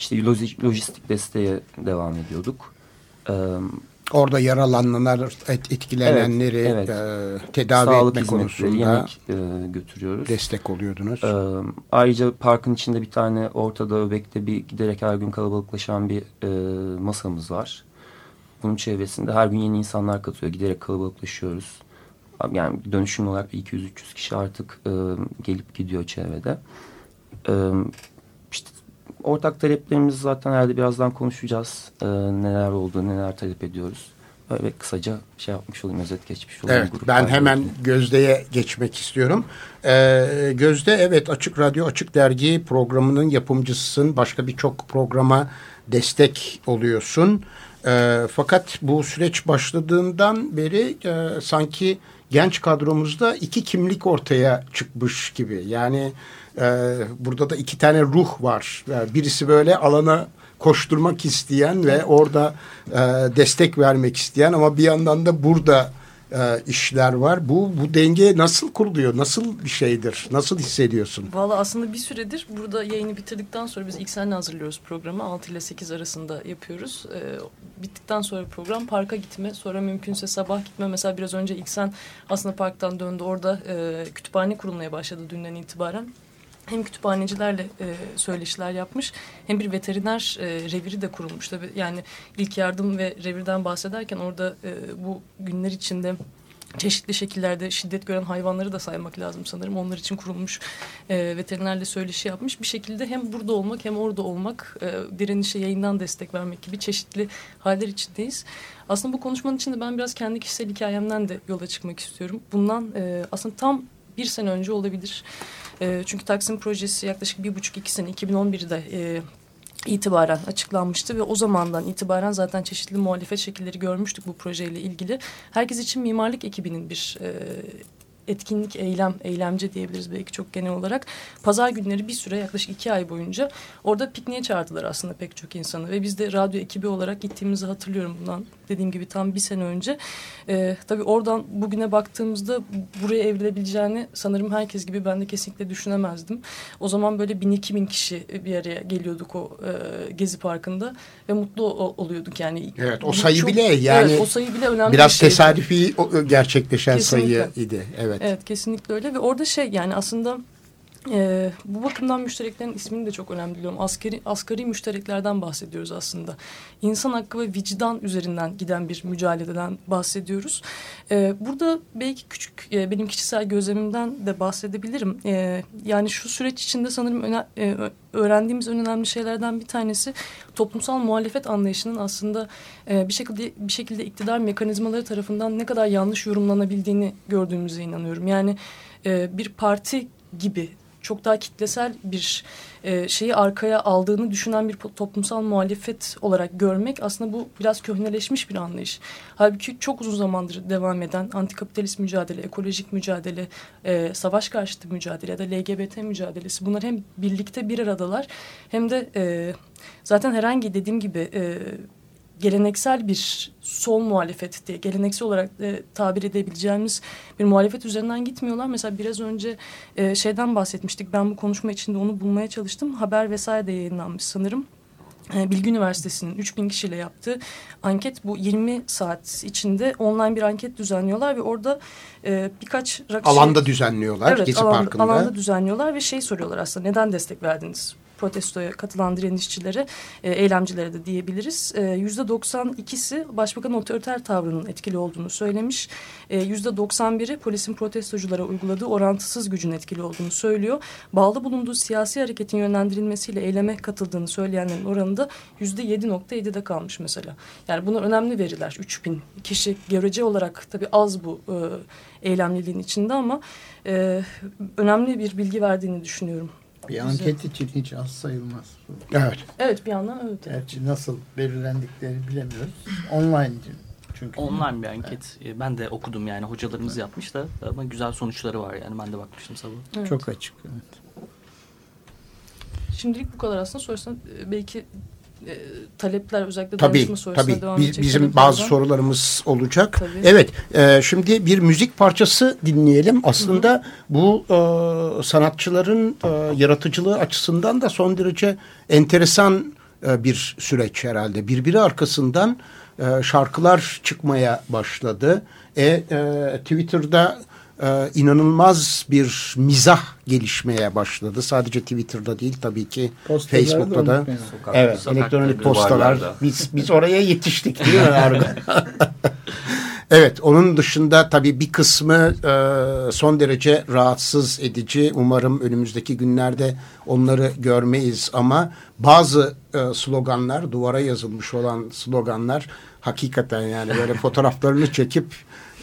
işte lojistik desteğe devam ediyorduk. Ee, Orada yaralananlar, et, etkilenenleri evet, evet. E, tedavi Sağlık etme konusunda yemek e, götürüyoruz. Destek oluyordunuz. E, ayrıca parkın içinde bir tane ortada öbekte bir giderek her gün kalabalıklaşan bir e, masamız var. Bunun çevresinde her gün yeni insanlar katıyor. Giderek kalabalıklaşıyoruz. Yani dönüşüm olarak bir 200-300 kişi artık e, gelip gidiyor çevrede. E, ortak taleplerimiz zaten herhalde birazdan konuşacağız. E, neler oldu, neler talep ediyoruz. Böyle kısaca şey yapmış olayım, özet geçmiş olayım. Evet, ben hemen oldu. Gözde'ye geçmek istiyorum. Ee, Gözde, evet Açık Radyo, Açık Dergi programının yapımcısısın. Başka birçok programa destek oluyorsun. E, fakat bu süreç başladığından beri e, sanki genç kadromuzda iki kimlik ortaya çıkmış gibi. Yani e, burada da iki tane ruh var. Yani birisi böyle alana koşturmak isteyen ve orada e, destek vermek isteyen ama bir yandan da burada e, işler var. Bu bu denge nasıl kuruluyor? Nasıl bir şeydir? Nasıl hissediyorsun? Valla aslında bir süredir burada yayını bitirdikten sonra biz ilk seninle hazırlıyoruz programı. 6 ile 8 arasında yapıyoruz. E, bittikten sonra program parka gitme. Sonra mümkünse sabah gitme. Mesela biraz önce ilk sen aslında parktan döndü. Orada e, kütüphane kurulmaya başladı dünden itibaren hem kütüphanecilerle e, söyleşiler yapmış hem bir veteriner e, reviri de kurulmuş. Tabii yani ilk yardım ve revirden bahsederken orada e, bu günler içinde çeşitli şekillerde şiddet gören hayvanları da saymak lazım sanırım. Onlar için kurulmuş e, veterinerle söyleşi yapmış. Bir şekilde hem burada olmak hem orada olmak, e, direnişe yayından destek vermek gibi çeşitli haller içindeyiz. Aslında bu konuşmanın içinde ben biraz kendi kişisel hikayemden de yola çıkmak istiyorum. Bundan e, aslında tam bir sene önce olabilir. E, çünkü Taksim projesi yaklaşık bir buçuk iki sene 2011'de e, itibaren açıklanmıştı ve o zamandan itibaren zaten çeşitli muhalefet şekilleri görmüştük bu projeyle ilgili. Herkes için mimarlık ekibinin bir e, etkinlik, eylem, eylemci diyebiliriz belki çok genel olarak. Pazar günleri bir süre yaklaşık iki ay boyunca orada pikniğe çağırdılar aslında pek çok insanı. Ve biz de radyo ekibi olarak gittiğimizi hatırlıyorum bundan dediğim gibi tam bir sene önce. Ee, tabii oradan bugüne baktığımızda buraya evrilebileceğini sanırım herkes gibi ben de kesinlikle düşünemezdim. O zaman böyle bin iki bin kişi bir araya geliyorduk o e, Gezi Parkı'nda ve mutlu oluyorduk yani. Evet o sayı çok, bile yani evet, o sayı bile önemli biraz bir şeydi. tesadüfi gerçekleşen kesinlikle. sayı idi. Evet. Evet kesinlikle öyle ve orada şey yani aslında ee, bu bakımdan müştereklerin ismini de çok önemli biliyorum. Askeri, asgari müştereklerden bahsediyoruz aslında. İnsan hakkı ve vicdan üzerinden giden bir mücadeleden bahsediyoruz. Ee, burada belki küçük e, benim kişisel gözlemimden de bahsedebilirim. Ee, yani şu süreç içinde sanırım öne, e, öğrendiğimiz önemli şeylerden bir tanesi toplumsal muhalefet anlayışının aslında e, bir şekilde bir şekilde iktidar mekanizmaları tarafından ne kadar yanlış yorumlanabildiğini gördüğümüze inanıyorum. Yani e, bir parti gibi çok daha kitlesel bir e, şeyi arkaya aldığını düşünen bir toplumsal muhalefet olarak görmek aslında bu biraz köhneleşmiş bir anlayış. Halbuki çok uzun zamandır devam eden antikapitalist mücadele, ekolojik mücadele, e, savaş karşıtı mücadele ya da LGBT mücadelesi bunlar hem birlikte bir aradalar hem de e, zaten herhangi dediğim gibi e, geleneksel bir sol muhalefet diye geleneksel olarak e, tabir edebileceğimiz bir muhalefet üzerinden gitmiyorlar. Mesela biraz önce e, şeyden bahsetmiştik. Ben bu konuşma içinde onu bulmaya çalıştım. Haber vesaire de yayınlanmış sanırım. E, Bilgi Üniversitesi'nin 3000 kişiyle yaptığı anket bu 20 saat içinde online bir anket düzenliyorlar ve orada e, birkaç... Alanda şey, düzenliyorlar evet, Gezi alanda, Parkı'nda. Alanda düzenliyorlar ve şey soruyorlar aslında neden destek verdiniz protestoya katılan direnişçilere, e, eylemcilere de diyebiliriz. E, yüzde 92'si başbakanın otoriter tavrının etkili olduğunu söylemiş. E, yüzde 91'i polisin protestoculara uyguladığı orantısız gücün etkili olduğunu söylüyor. Bağlı bulunduğu siyasi hareketin yönlendirilmesiyle eyleme katıldığını söyleyenlerin oranı da yüzde 7.7'de kalmış mesela. Yani bunlar önemli veriler. 3000 kişi görece olarak tabii az bu e, eylemliliğin içinde ama e, önemli bir bilgi verdiğini düşünüyorum. Bir anket için hiç az sayılmaz. Evet. Evet bir yandan evet. Gerçi nasıl belirlendikleri bilemiyoruz. Online çünkü. Online bir anket. Evet. Ben de okudum yani hocalarımız evet. yapmış da ama güzel sonuçları var yani ben de bakmıştım sabah. Evet. Çok açık evet. Şimdilik bu kadar aslında. Sonrasında e, belki e, talepler özellikle tabii, danışma sorusuna tabii. devam edecek. Bizim bazı sorularımız olacak. Tabii. Evet e, şimdi bir müzik parçası dinleyelim. Aslında hı hı. bu e, sanatçıların e, yaratıcılığı açısından da son derece enteresan e, bir süreç herhalde. Birbiri arkasından e, şarkılar çıkmaya başladı. E, e, Twitter'da e, inanılmaz bir mizah gelişmeye başladı. Sadece Twitter'da değil tabii ki Postaları Facebook'ta da. Sokak, evet, sokakta, elektronik postalar. Biz biz oraya yetiştik değil mi Argo? Evet, onun dışında tabii bir kısmı e, son derece rahatsız edici. Umarım önümüzdeki günlerde onları görmeyiz ama bazı e, sloganlar, duvara yazılmış olan sloganlar hakikaten yani böyle fotoğraflarını çekip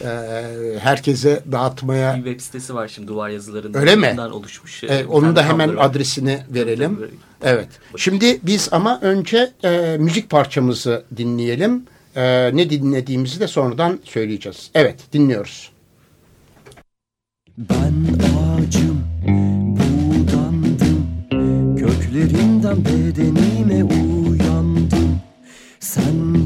e, herkese dağıtmaya Bir web sitesi var şimdi duvar yazılarından. Öyle mi? Oluşmuş. e, onun da hemen var. adresini verelim. Tabii, tabii. Evet. Şimdi biz ama önce e, müzik parçamızı dinleyelim. E, ne dinlediğimizi de sonradan söyleyeceğiz. Evet, dinliyoruz. Ben ağacım, budandım Köklerinden bedenime uyandım Sen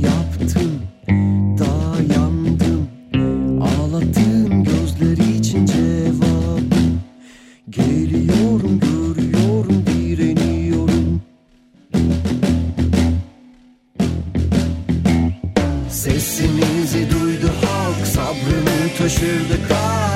şaşırdık. daha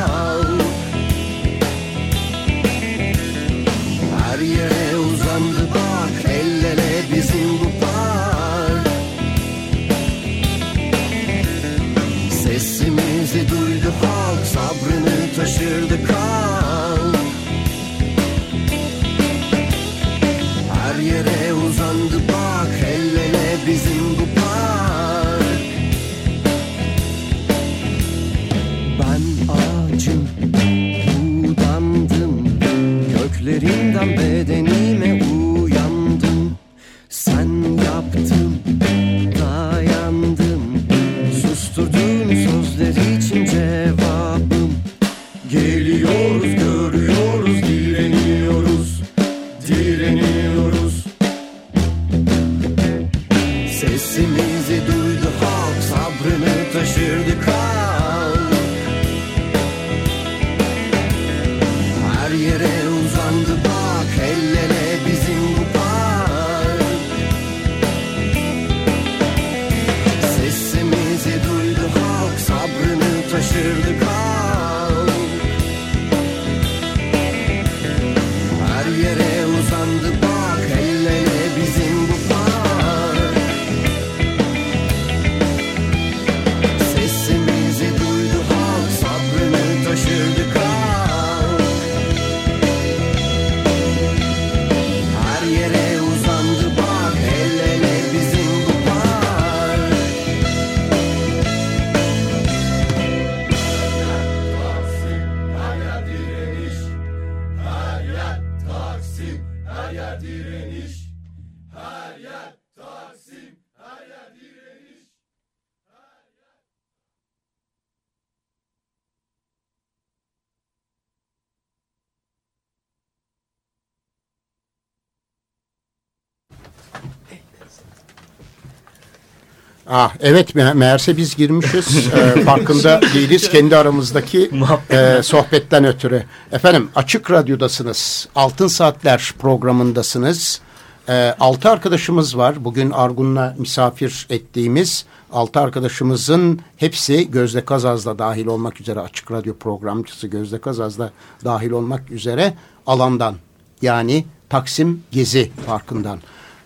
Ah evet me meğerse biz girmişiz e, farkında değiliz kendi aramızdaki e, sohbetten ötürü. Efendim Açık Radyo'dasınız. Altın Saatler programındasınız. E, altı arkadaşımız var. Bugün Argun'la misafir ettiğimiz altı arkadaşımızın hepsi Gözde Kazaz'da dahil olmak üzere Açık Radyo programcısı Gözde Kazaz'da dahil olmak üzere alandan yani Taksim Gezi Parkı'ndan.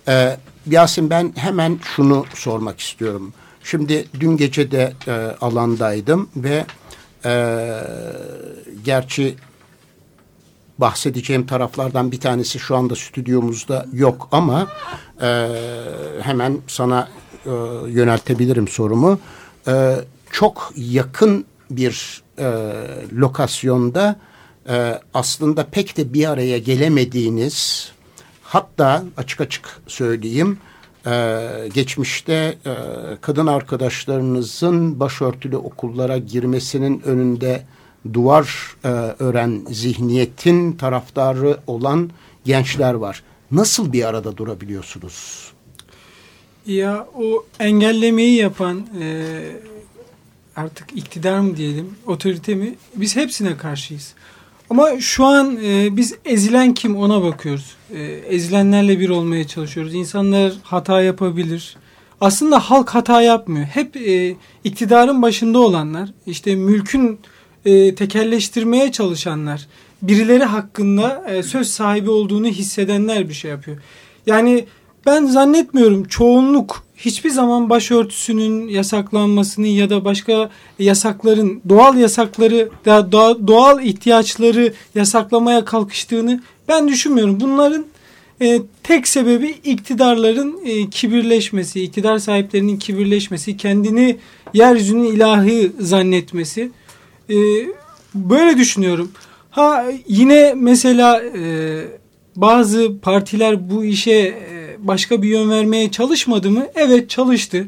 E, Yasin ben hemen şunu sormak istiyorum. Şimdi dün gece de e, alandaydım ve e, gerçi bahsedeceğim taraflardan bir tanesi şu anda stüdyomuzda yok ama e, hemen sana e, yöneltebilirim sorumu. E, çok yakın bir e, lokasyonda e, aslında pek de bir araya gelemediğiniz hatta açık açık söyleyeyim e, geçmişte e, kadın arkadaşlarınızın başörtülü okullara girmesinin önünde duvar e, ören zihniyetin taraftarı olan gençler var. Nasıl bir arada durabiliyorsunuz? Ya o engellemeyi yapan e, artık iktidar mı diyelim, otorite mi? Biz hepsine karşıyız. Ama şu an e, biz ezilen kim ona bakıyoruz. E, ezilenlerle bir olmaya çalışıyoruz. İnsanlar hata yapabilir. Aslında halk hata yapmıyor. Hep e, iktidarın başında olanlar, işte mülkün e, tekelleştirmeye çalışanlar, birileri hakkında e, söz sahibi olduğunu hissedenler bir şey yapıyor. Yani ben zannetmiyorum çoğunluk hiçbir zaman başörtüsünün yasaklanmasını ya da başka yasakların doğal yasakları da doğal ihtiyaçları yasaklamaya kalkıştığını ben düşünmüyorum. Bunların e, tek sebebi iktidarların e, kibirleşmesi, iktidar sahiplerinin kibirleşmesi, kendini yeryüzünün ilahı zannetmesi. E, böyle düşünüyorum. Ha yine mesela e, bazı partiler bu işe e, başka bir yön vermeye çalışmadı mı? Evet çalıştı.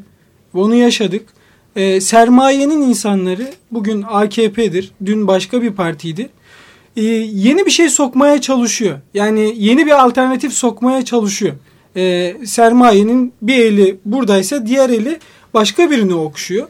Onu yaşadık. E, sermayenin insanları bugün AKP'dir. Dün başka bir partiydi. E, yeni bir şey sokmaya çalışıyor. Yani yeni bir alternatif sokmaya çalışıyor. E, sermayenin bir eli buradaysa diğer eli başka birini okşuyor.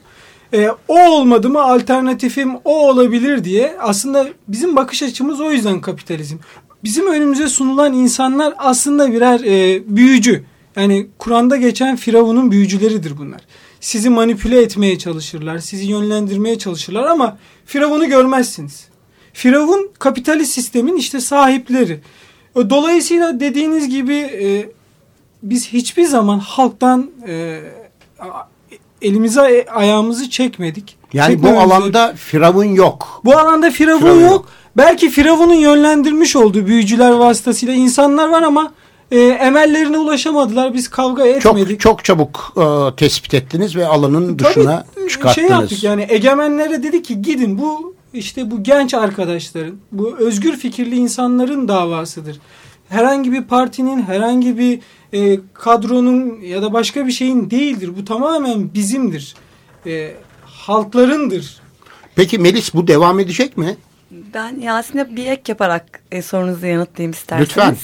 E, o olmadı mı alternatifim o olabilir diye aslında bizim bakış açımız o yüzden kapitalizm. Bizim önümüze sunulan insanlar aslında birer e, büyücü. Yani Kur'an'da geçen Firavun'un büyücüleridir bunlar. Sizi manipüle etmeye çalışırlar, sizi yönlendirmeye çalışırlar ama Firavun'u görmezsiniz. Firavun kapitalist sistemin işte sahipleri. Dolayısıyla dediğiniz gibi e, biz hiçbir zaman halktan e, elimize ayağımızı çekmedik. Yani bu alanda Firavun yok. Bu alanda Firavun, Firavun yok. yok. Belki Firavun'un yönlendirmiş olduğu büyücüler vasıtasıyla insanlar var ama e, emellerine ulaşamadılar. Biz kavga etmedik. Çok çok çabuk e, tespit ettiniz ve alanın dışına Tabii, çıkarttınız. Şey yaptık yani egemenlere dedi ki gidin bu işte bu genç arkadaşların, bu özgür fikirli insanların davasıdır. Herhangi bir partinin, herhangi bir e, kadronun ya da başka bir şeyin değildir. Bu tamamen bizimdir. E, halklarındır. Peki Melis bu devam edecek mi? Ben Yasin'e bir ek yaparak e, sorunuzu yanıtlayayım isterseniz. Lütfen.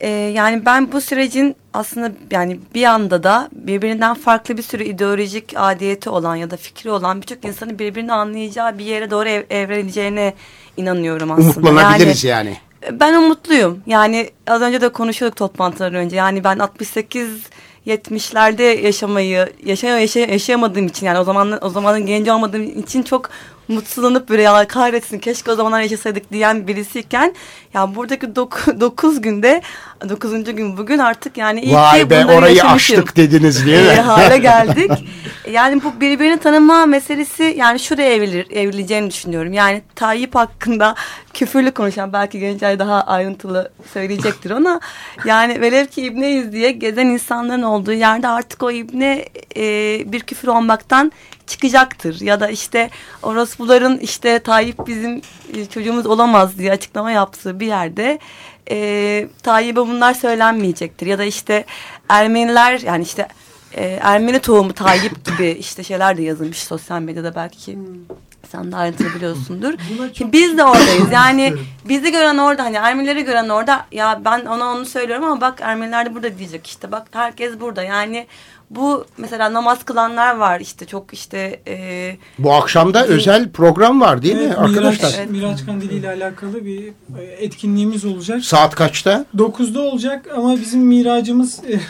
E, yani ben bu sürecin aslında yani bir anda da birbirinden farklı bir sürü ideolojik adiyeti olan ya da fikri olan birçok insanın birbirini anlayacağı bir yere doğru ev, evrileceğine inanıyorum aslında. Umutlanabiliriz yani. yani. Ben umutluyum. Yani az önce de konuşuyorduk toplantılar önce. Yani ben 68 70'lerde yaşamayı yaşay yaşay yaşayamadığım için yani o zaman o zamanın genci olmadığım için çok mutsuzlanıp böyle ya kahretsin keşke o zamanlar yaşasaydık diyen birisiyken ya buradaki 9 günde 9. gün bugün artık yani iyi Vay ki be orayı yaşamışım. aştık dediniz değil mi? E, hale geldik. yani bu birbirini tanıma meselesi yani şuraya evrilir, evrileceğini düşünüyorum. Yani Tayyip hakkında küfürlü konuşan belki Gencay daha ayrıntılı söyleyecektir ona. Yani velev ki İbneyiz diye gezen insanların olduğu yerde artık o İbne e, bir küfür olmaktan çıkacaktır. Ya da işte orospuların işte Tayyip bizim e, çocuğumuz olamaz diye açıklama yaptığı bir yerde e, Tayyip'e bunlar söylenmeyecektir. Ya da işte Ermeniler yani işte e, Ermeni tohumu Tayyip gibi işte şeyler de yazılmış sosyal medyada belki hmm. sen de ayrıntılı biliyorsundur. Biz de oradayız. Yani bizi gören orada hani Ermenileri gören orada ya ben ona onu söylüyorum ama bak Ermeniler de burada diyecek işte bak herkes burada. Yani bu mesela namaz kılanlar var işte çok işte. E, bu akşamda e, özel program var değil evet, mi arkadaşlar? Miraç, evet. Miraç Kandili ile alakalı bir e, etkinliğimiz olacak. Saat kaçta? 9'da olacak ama bizim miracımız e,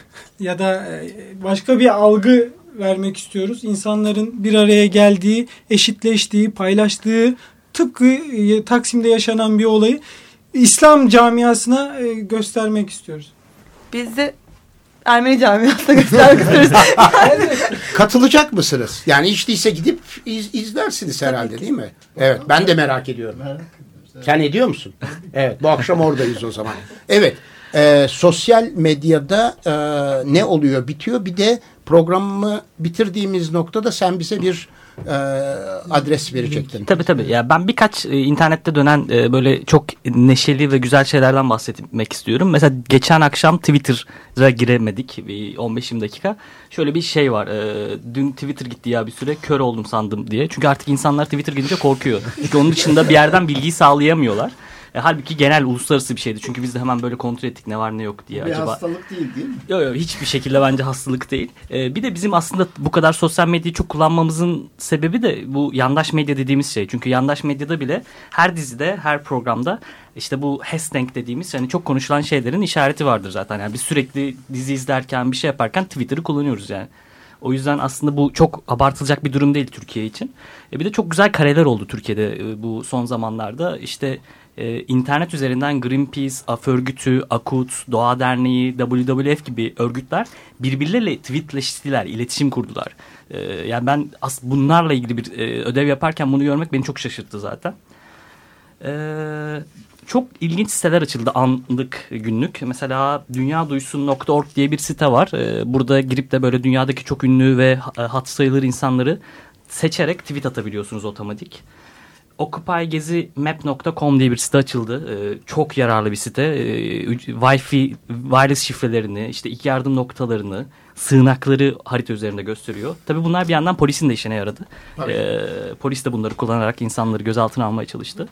ya da e, başka bir algı vermek istiyoruz. İnsanların bir araya geldiği, eşitleştiği, paylaştığı tıpkı e, Taksim'de yaşanan bir olayı İslam camiasına e, göstermek istiyoruz. Biz de Ermeni camiasına göstermek Katılacak mısınız? Yani hiç değilse gidip iz, izlersiniz herhalde değil mi? Evet ben de merak ediyorum. Sen ediyor musun? Evet bu akşam oradayız o zaman. Evet e, sosyal medyada e, ne oluyor bitiyor bir de programı bitirdiğimiz noktada sen bize bir e, adres verecektin. Tabii tabii. Ya ben birkaç e, internette dönen e, böyle çok neşeli ve güzel şeylerden bahsetmek istiyorum. Mesela geçen akşam Twitter'a giremedik 15-20 dakika. Şöyle bir şey var. E, dün Twitter gitti ya bir süre kör oldum sandım diye. Çünkü artık insanlar Twitter gidince korkuyor. Çünkü onun dışında bir yerden bilgiyi sağlayamıyorlar. E, halbuki genel uluslararası bir şeydi. Çünkü biz de hemen böyle kontrol ettik ne var ne yok diye. Bir Acaba... hastalık değil değil mi? Yok yok hiçbir şekilde bence hastalık değil. Ee, bir de bizim aslında bu kadar sosyal medyayı çok kullanmamızın sebebi de bu yandaş medya dediğimiz şey. Çünkü yandaş medyada bile her dizide, her programda işte bu hashtag dediğimiz yani çok konuşulan şeylerin işareti vardır zaten. Yani biz sürekli dizi izlerken bir şey yaparken Twitter'ı kullanıyoruz yani. O yüzden aslında bu çok abartılacak bir durum değil Türkiye için. E bir de çok güzel kareler oldu Türkiye'de e, bu son zamanlarda. İşte e, internet üzerinden Greenpeace, AF örgütü, AKUT, Doğa Derneği, WWF gibi örgütler birbirleriyle tweetleştiler, iletişim kurdular. E, yani ben as bunlarla ilgili bir e, ödev yaparken bunu görmek beni çok şaşırttı zaten. Eee çok ilginç siteler açıldı anlık günlük. Mesela dünyaduysun.org diye bir site var. Ee, burada girip de böyle dünyadaki çok ünlü ve hat sayılır insanları seçerek tweet atabiliyorsunuz otomatik. OccupyGeziMap.com diye bir site açıldı. Ee, çok yararlı bir site. Ee, Wi-Fi, wireless şifrelerini, işte ilk yardım noktalarını, sığınakları harita üzerinde gösteriyor. Tabii bunlar bir yandan polisin de işine yaradı. Ee, polis de bunları kullanarak insanları gözaltına almaya çalıştı.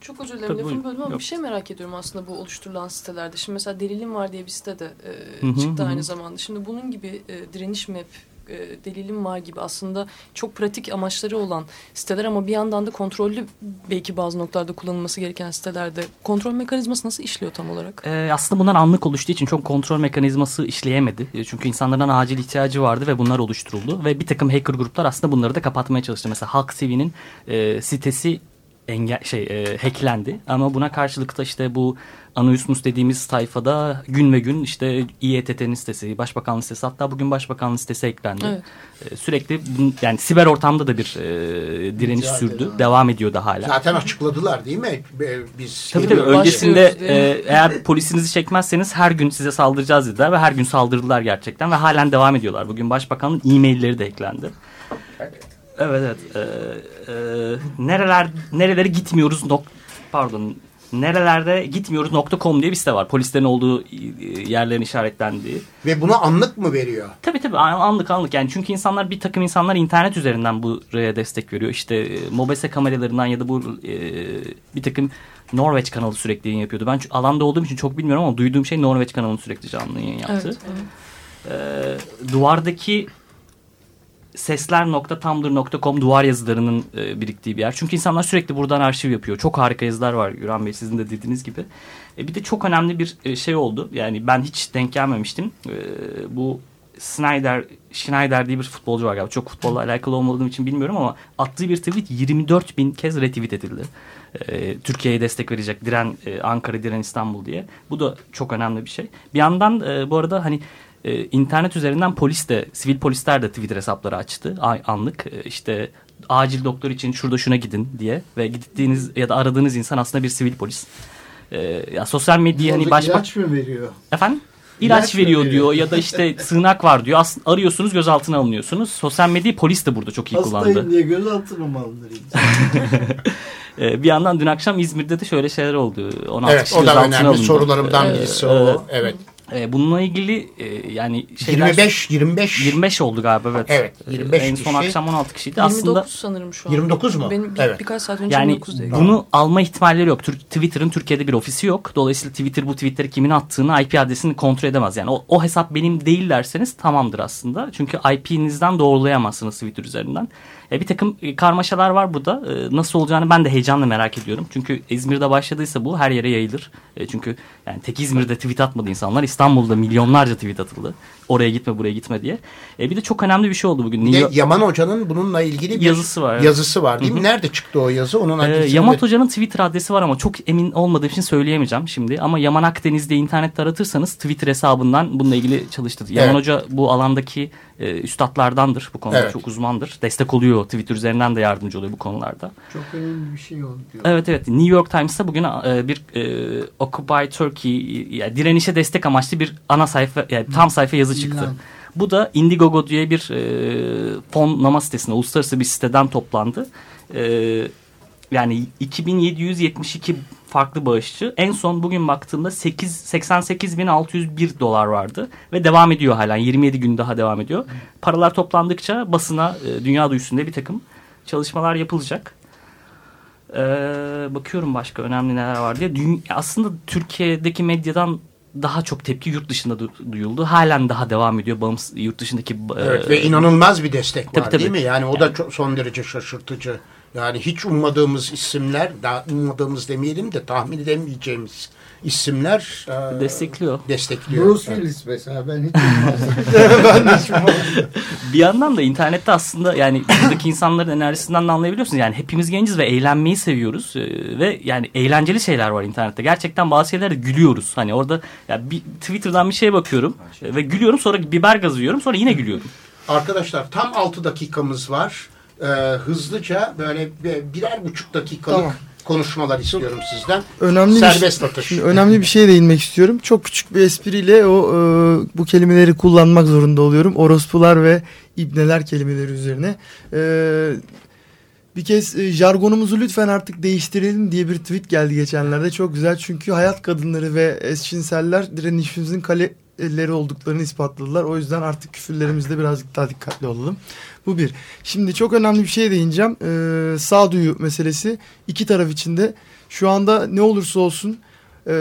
Çok özür dilerim lafını böldüm ama bir şey merak ediyorum aslında bu oluşturulan sitelerde. Şimdi mesela Delilim var diye bir site de e, çıktı aynı zamanda. Şimdi bunun gibi e, direniş map, e, delilim var gibi aslında çok pratik amaçları olan siteler ama bir yandan da kontrollü belki bazı noktalarda kullanılması gereken sitelerde kontrol mekanizması nasıl işliyor tam olarak? Ee, aslında bunlar anlık oluştuğu için çok kontrol mekanizması işleyemedi. E, çünkü insanların acil ihtiyacı vardı ve bunlar oluşturuldu. Ve bir takım hacker gruplar aslında bunları da kapatmaya çalıştı. Mesela Halk TV'nin e, sitesi engel şey e, hacklendi ama buna karşılık da işte bu Anonymous dediğimiz sayfada gün ve gün işte İETT'nin sitesi, Başbakanlık sitesi hatta bugün Başbakanlık sitesi eklendi. Evet. E, sürekli yani siber ortamda da bir e, direniş Rica sürdü. Ederim. Devam ediyor da hala. Zaten açıkladılar değil mi? Biz tabii tabii öncesinde e, eğer polisinizi çekmezseniz her gün size saldıracağız dediler ve her gün saldırdılar gerçekten ve halen devam ediyorlar. Bugün Başbakanın e-mailleri de eklendi. Evet. Evet evet. Ee, e, nereler nerelere gitmiyoruz nok pardon nerelerde gitmiyoruz .com diye bir site var. Polislerin olduğu yerlerin işaretlendiği. Ve bunu anlık mı veriyor? Tabii tabii anlık anlık yani çünkü insanlar bir takım insanlar internet üzerinden buraya destek veriyor. İşte e, Mobese kameralarından ya da bu e, bir takım Norveç kanalı sürekli yayın yapıyordu. Ben alanda olduğum için çok bilmiyorum ama duyduğum şey Norveç kanalının sürekli canlı yayın yaptı. Evet, evet. Ee, duvardaki sesler.tumblr.com duvar yazılarının e, biriktiği bir yer. Çünkü insanlar sürekli buradan arşiv yapıyor. Çok harika yazılar var Güran Bey sizin de dediğiniz gibi. E, bir de çok önemli bir e, şey oldu. Yani ben hiç denk gelmemiştim. E, bu Schneider, Schneider diye bir futbolcu var galiba. Çok futbolla alakalı olmadığım için bilmiyorum ama attığı bir tweet 24 bin kez retweet edildi. E, Türkiye'ye destek verecek diren e, Ankara diren İstanbul diye. Bu da çok önemli bir şey. Bir yandan e, bu arada hani e, internet üzerinden polis de sivil polisler de Twitter hesapları açtı anlık e, işte acil doktor için şurada şuna gidin diye ve gittiğiniz ya da aradığınız insan aslında bir sivil polis. E, ya sosyal medya hani başbakan ilaç mı veriyor? Efendim? İlaç, ilaç veriyor diyor ya da işte sığınak var diyor. Aslında arıyorsunuz gözaltına alınıyorsunuz. Sosyal medyayı polis de burada çok iyi Hastayım kullandı. Hastayım diye gözaltına mı alınır e, bir yandan dün akşam İzmir'de de şöyle şeyler oldu. 16 evet o da önemli alındı. sorularımdan birisi o. Evet. E, bununla ilgili e, yani şeyler... 25, 25. 25 oldu galiba evet. Evet 25 En son akşam 16 kişiydi. 29 Aslında, sanırım şu an. 29 mu? Benim bir, evet. birkaç saat önce yani 29 değil. bunu alma ihtimalleri yok. Twitter'ın Türkiye'de bir ofisi yok. Dolayısıyla Twitter bu tweetleri kimin attığını IP adresini kontrol edemez. Yani o, o hesap benim değil derseniz tamamdır aslında. Çünkü IP'nizden doğrulayamazsınız Twitter üzerinden. E, bir takım e, karmaşalar var burada. E, nasıl olacağını ben de heyecanla merak ediyorum. Çünkü İzmir'de başladıysa bu her yere yayılır. E, çünkü yani tek İzmir'de tweet atmadı insanlar. İstanbul'da milyonlarca tweet atıldı. Oraya gitme buraya gitme diye. E, bir de çok önemli bir şey oldu bugün. New Yaman Hoca'nın bununla ilgili bir yazısı var. Yazısı var değil Hı -hı. mi? Nerede çıktı o yazı? Onun e, Yaman Hoca'nın Twitter adresi var ama çok emin olmadığım için söyleyemeyeceğim şimdi. Ama Yaman Akdeniz diye internette aratırsanız Twitter hesabından bununla ilgili çalıştı. Yaman evet. Hoca bu alandaki e, üstadlardandır. Bu konuda evet. çok uzmandır. Destek oluyor. Twitter üzerinden de yardımcı oluyor bu konularda. Çok önemli bir şey oldu diyor. Evet evet. New York Times'ta bugün e, bir e, Occupy Turkey yani direnişe destek amaçlı bir ana sayfa yani tam sayfa yazı çıktı. İlan. Bu da Indiegogo diye bir e, fonlama sitesinde uluslararası bir siteden toplandı. E, yani 2772 farklı bağışçı. En son bugün baktığımda 8 88.601 dolar vardı ve devam ediyor hala 27 gün daha devam ediyor. Paralar toplandıkça basına e, dünya duyusunda bir takım çalışmalar yapılacak. Ee, bakıyorum başka önemli neler var diye. Dün, aslında Türkiye'deki medyadan daha çok tepki yurt dışında duyuldu. Halen daha devam ediyor bağımsız yurt dışındaki. Evet e, ve inanılmaz bir destek var tabii, tabii. değil mi? Yani o da çok, son derece şaşırtıcı. Yani hiç ummadığımız isimler, daha ummadığımız demeyelim de tahmin edemeyeceğimiz isimler e, destekliyor. Destekliyor. Bruce Willis mesela ben hiç ben hiç Bir yandan da internette aslında yani buradaki insanların enerjisinden de anlayabiliyorsunuz. Yani hepimiz genciz ve eğlenmeyi seviyoruz. E, ve yani eğlenceli şeyler var internette. Gerçekten bazı şeylerde gülüyoruz. Hani orada ya bir Twitter'dan bir şeye bakıyorum ve gülüyorum sonra biber gazı yiyorum sonra yine gülüyorum. Arkadaşlar tam 6 dakikamız var. Ee, hızlıca böyle birer buçuk dakikalık tamam konuşmalar istiyorum sizden. Önemli Serbest bir, atış. Şimdi önemli bir şey değinmek istiyorum. Çok küçük bir espriyle o e, bu kelimeleri kullanmak zorunda oluyorum. Orospular ve ibneler kelimeleri üzerine. E, bir kez e, jargonumuzu lütfen artık değiştirelim diye bir tweet geldi geçenlerde. Çok güzel çünkü hayat kadınları ve eşcinseller direnişimizin kaleleri olduklarını ispatladılar. O yüzden artık küfürlerimizde birazcık daha dikkatli olalım. Bu bir. Şimdi çok önemli bir şey değineceğim. Ee, sağduyu meselesi iki taraf içinde. Şu anda ne olursa olsun e,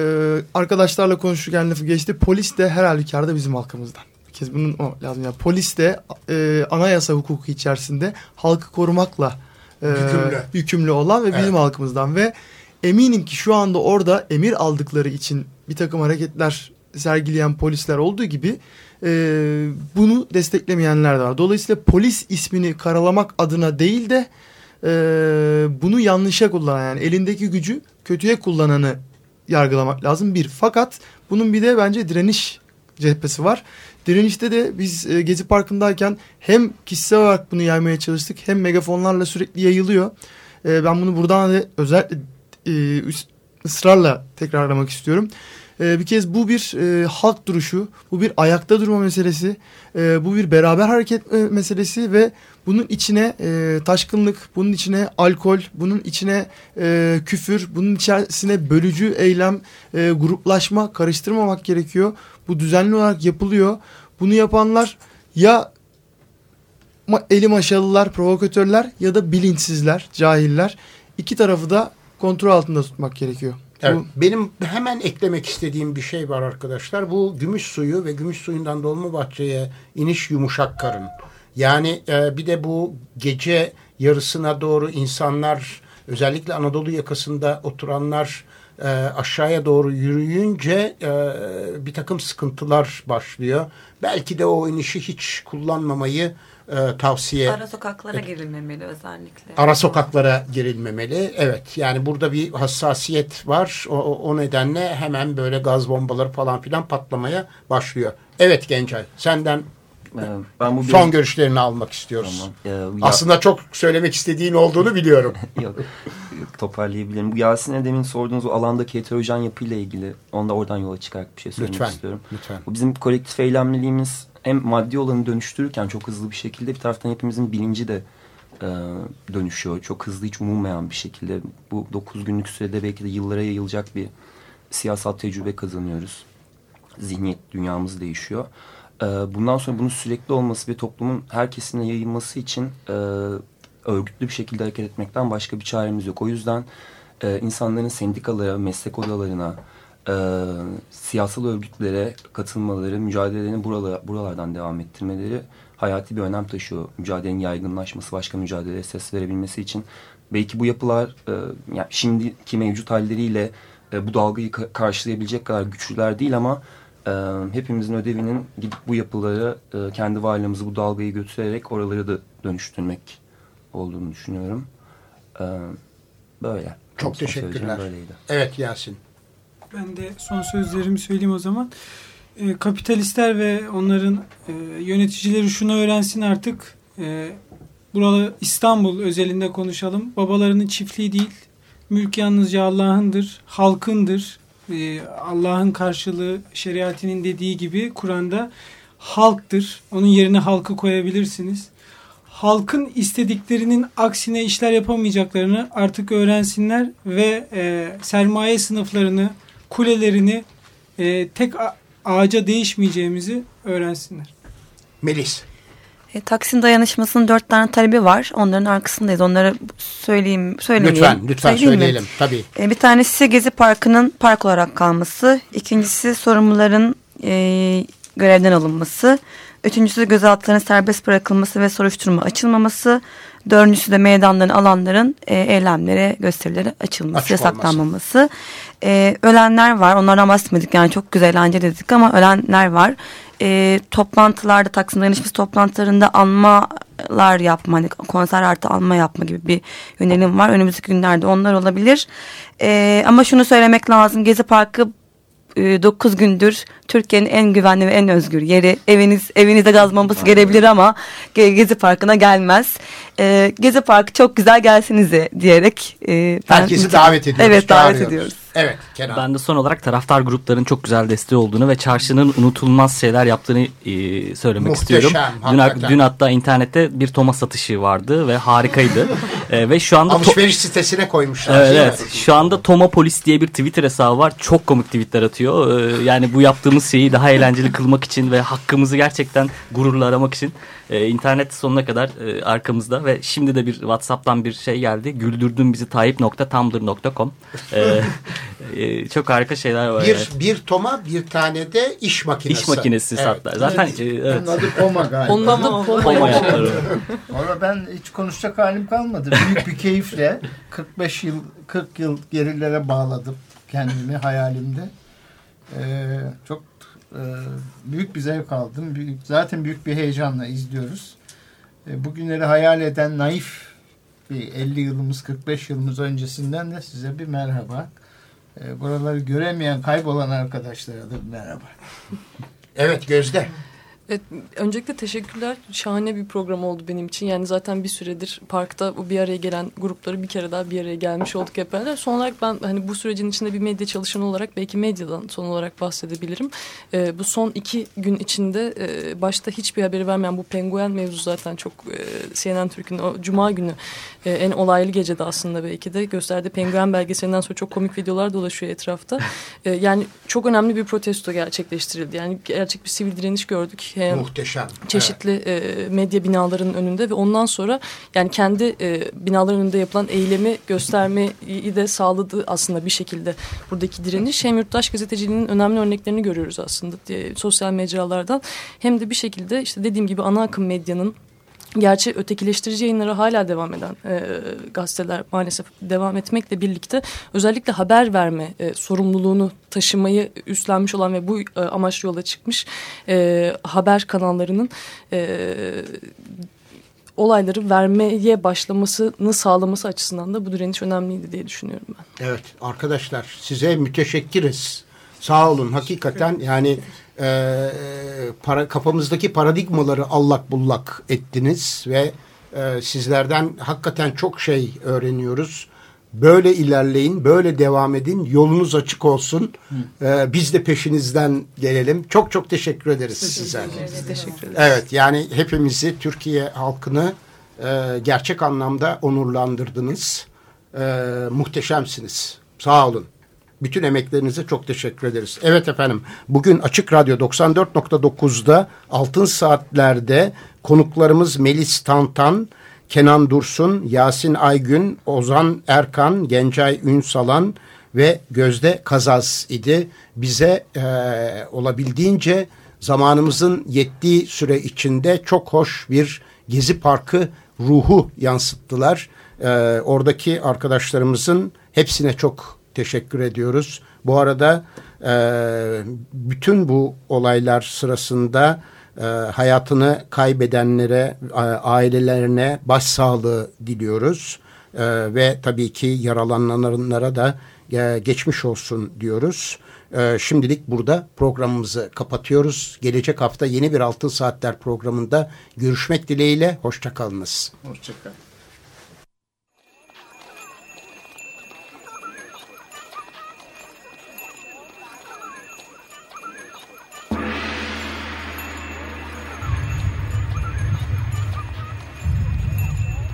arkadaşlarla konuşurken lafı geçti. Polis de her halükarda bizim halkımızdan. Kez bunun o lazım. Yani polis de e, anayasa hukuku içerisinde halkı korumakla e, yükümlü. yükümlü olan ve evet. bizim halkımızdan. Ve eminim ki şu anda orada emir aldıkları için bir takım hareketler sergileyen polisler olduğu gibi e, bunu desteklemeyenler de var. Dolayısıyla polis ismini karalamak adına değil de e, bunu yanlışa kullanan yani elindeki gücü kötüye kullananı yargılamak lazım bir. Fakat bunun bir de bence direniş cephesi var. Direnişte de biz e, Gezi Parkı'ndayken hem kişisel olarak bunu yaymaya çalıştık hem megafonlarla sürekli yayılıyor. E, ben bunu buradan da özellikle ısrarla tekrarlamak istiyorum. E, bir kez bu bir halk duruşu, bu bir ayakta durma meselesi, bu bir beraber hareket meselesi ve bunun içine taşkınlık, bunun içine alkol, bunun içine küfür, bunun içerisine bölücü eylem, gruplaşma karıştırmamak gerekiyor. Bu düzenli olarak yapılıyor. Bunu yapanlar ya eli maşalılar, provokatörler ya da bilinçsizler, cahiller. İki tarafı da kontrol altında tutmak gerekiyor. Evet, bu... Benim hemen eklemek istediğim bir şey var arkadaşlar. Bu gümüş suyu ve gümüş suyundan dolma bahçeye iniş yumuşak karın. Yani e, bir de bu gece yarısına doğru insanlar özellikle Anadolu yakasında oturanlar e, aşağıya doğru yürüyünce e, bir takım sıkıntılar başlıyor. Belki de o inişi hiç kullanmamayı e, tavsiye. Ara sokaklara et. girilmemeli özellikle. Ara sokaklara girilmemeli. Evet yani burada bir hassasiyet var. O, o nedenle hemen böyle gaz bombaları falan filan patlamaya başlıyor. Evet Gencay senden ben bu son görüşlerini almak istiyoruz. Tamam. Ee, Aslında çok söylemek istediğin olduğunu biliyorum. Yok toparlayabilirim. Bu Yasin Edem'in sorduğunuz o alandaki heterojen yapıyla ilgili onda oradan yola çıkarak bir şey söylemek lütfen, istiyorum. Lütfen. Bu bizim kolektif eylemliliğimiz hem maddi olanı dönüştürürken çok hızlı bir şekilde bir taraftan hepimizin bilinci de e, dönüşüyor. Çok hızlı hiç umulmayan bir şekilde. Bu dokuz günlük sürede belki de yıllara yayılacak bir siyasal tecrübe kazanıyoruz. Zihniyet dünyamız değişiyor. E, bundan sonra bunun sürekli olması ve toplumun her kesimine yayılması için e, örgütlü bir şekilde hareket etmekten başka bir çaremiz yok. O yüzden e, insanların sendikalara, meslek odalarına, e, siyasal örgütlere katılmaları, mücadelelerini buralar, buralardan devam ettirmeleri hayati bir önem taşıyor. Mücadelenin yaygınlaşması, başka mücadeleye ses verebilmesi için. Belki bu yapılar e, yani şimdiki mevcut halleriyle e, bu dalgayı ka karşılayabilecek kadar güçlüler değil ama e, hepimizin ödevinin gidip bu yapıları e, kendi varlığımızı bu dalgayı götürerek oraları da dönüştürmek olduğunu düşünüyorum. E, böyle. Çok teşekkürler. Böyleydi. Evet Yasin. Ben de son sözlerimi söyleyeyim o zaman. E, kapitalistler ve onların e, yöneticileri şunu öğrensin artık. E, buralı İstanbul özelinde konuşalım. Babalarının çiftliği değil. Mülk yalnızca Allah'ındır, halkındır. E, Allah'ın karşılığı şeriatinin dediği gibi Kur'an'da halktır. Onun yerine halkı koyabilirsiniz. Halkın istediklerinin aksine işler yapamayacaklarını artık öğrensinler ve e, sermaye sınıflarını kulelerini e, tek ağaca değişmeyeceğimizi öğrensinler. Melis. E, Taksim dayanışmasının dört tane talebi var. Onların arkasındayız. Onları söyleyeyim, söylemeyeyim. Lütfen, lütfen Söyleyeyim mi? söyleyelim. Tabii. E, bir tanesi Gezi Parkı'nın park olarak kalması. İkincisi sorumluların e, görevden alınması. Üçüncüsü gözaltıların serbest bırakılması ve soruşturma açılmaması. Dördüncüsü de meydanların, alanların e, eylemlere, gösterilere açılması, Açık yasaklanmaması. E, ölenler var. Onlardan bahsetmedik. Yani çok güzel eğlence dedik ama ölenler var. E, toplantılarda, Taksim Dayanışması toplantılarında anmalar yapma, hani konser artı anma yapma gibi bir yönelim var. Önümüzdeki günlerde onlar olabilir. E, ama şunu söylemek lazım. Gezi Parkı 9 gündür Türkiye'nin en güvenli ve en özgür yeri. Eviniz evinizde gaz bombası gelebilir ama Ge- Gezi Parkı'na gelmez. Ee, Gezi Parkı çok güzel gelsinize diyerek e, ben Herkesi davet ediyoruz. Evet davet ediyoruz. Evet Kenan. Ben de son olarak taraftar grupların çok güzel desteği olduğunu ve çarşının unutulmaz şeyler yaptığını e, söylemek Muhteşem, istiyorum. Dün, hakikaten. dün hatta internette bir Thomas satışı vardı ve harikaydı. E, ve şu anda Alışveriş sitesine koymuşlar. Evet, evet. Şu anda Toma Polis diye bir Twitter hesabı var. Çok komik tweetler atıyor. Ee, yani bu yaptığımız şeyi daha eğlenceli kılmak için ve hakkımızı gerçekten gururla aramak için e, internet sonuna kadar e, arkamızda ve şimdi de bir WhatsApp'tan bir şey geldi. Güldürdün bizi tayyip.tumblr.com ee, e, Çok harika şeyler var. Bir, evet. bir toma bir tane de iş makinesi. İş makinesi Evet. satlar. Zaten e, evet. Onun adı Poma galiba. Ondan da Poma Poma yaptılar. Valla ben hiç konuşacak halim kalmadı. Büyük bir keyifle 45 yıl 40 yıl gerilere bağladım kendimi hayalimde. Ee, çok e, büyük bir zevk aldım. Zaten büyük bir heyecanla izliyoruz. E, bugünleri hayal eden naif bir 50 yılımız 45 yılımız öncesinden de size bir merhaba. E, buraları göremeyen kaybolan arkadaşlara da bir merhaba. Evet Gözde. Evet, öncelikle teşekkürler. Şahane bir program oldu benim için. Yani zaten bir süredir parkta bu bir araya gelen grupları bir kere daha bir araya gelmiş olduk hep beraber. Son olarak ben hani bu sürecin içinde bir medya çalışanı olarak belki medyadan son olarak bahsedebilirim. Ee, bu son iki gün içinde e, başta hiçbir haberi vermeyen bu penguen mevzu zaten çok e, CNN Türk'ün o cuma günü e, en olaylı gecede aslında belki de gösterdiği penguen belgeselinden sonra çok komik videolar dolaşıyor etrafta. E, yani çok önemli bir protesto gerçekleştirildi. Yani gerçek bir sivil direniş gördük. Hem Muhteşem. çeşitli e, medya binalarının önünde ve ondan sonra yani kendi e, binaların önünde yapılan eylemi göstermeyi de sağladı aslında bir şekilde buradaki direniş. Hem yurttaş gazeteciliğinin önemli örneklerini görüyoruz aslında e, sosyal mecralardan hem de bir şekilde işte dediğim gibi ana akım medyanın Gerçi ötekileştirici yayınlara hala devam eden e, gazeteler maalesef devam etmekle birlikte özellikle haber verme e, sorumluluğunu taşımayı üstlenmiş olan ve bu e, amaçlı yola çıkmış e, haber kanallarının e, olayları vermeye başlamasını sağlaması açısından da bu direniş önemliydi diye düşünüyorum ben. Evet arkadaşlar size müteşekkiriz. Sağ olun hakikaten yani e, para, kafamızdaki paradigmaları allak bullak ettiniz ve e, sizlerden hakikaten çok şey öğreniyoruz. Böyle ilerleyin, böyle devam edin, yolunuz açık olsun. E, biz de peşinizden gelelim. Çok çok teşekkür ederiz size. Evet, teşekkür ederim. Evet yani hepimizi Türkiye halkını e, gerçek anlamda onurlandırdınız. E, muhteşemsiniz. Sağ olun. Bütün emeklerinize çok teşekkür ederiz. Evet efendim bugün Açık Radyo 94.9'da Altın Saatler'de konuklarımız Melis Tantan, Kenan Dursun, Yasin Aygün, Ozan Erkan, Gencay Ünsalan ve Gözde Kazaz idi. Bize e, olabildiğince zamanımızın yettiği süre içinde çok hoş bir Gezi Parkı ruhu yansıttılar. E, oradaki arkadaşlarımızın hepsine çok teşekkür ediyoruz. Bu arada e, bütün bu olaylar sırasında e, hayatını kaybedenlere, a, ailelerine başsağlığı diliyoruz. E, ve tabii ki yaralananlara da e, geçmiş olsun diyoruz. E, şimdilik burada programımızı kapatıyoruz. Gelecek hafta yeni bir Altın Saatler programında görüşmek dileğiyle. Hoşçakalınız. Hoşçakalın.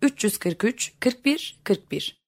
343 41 41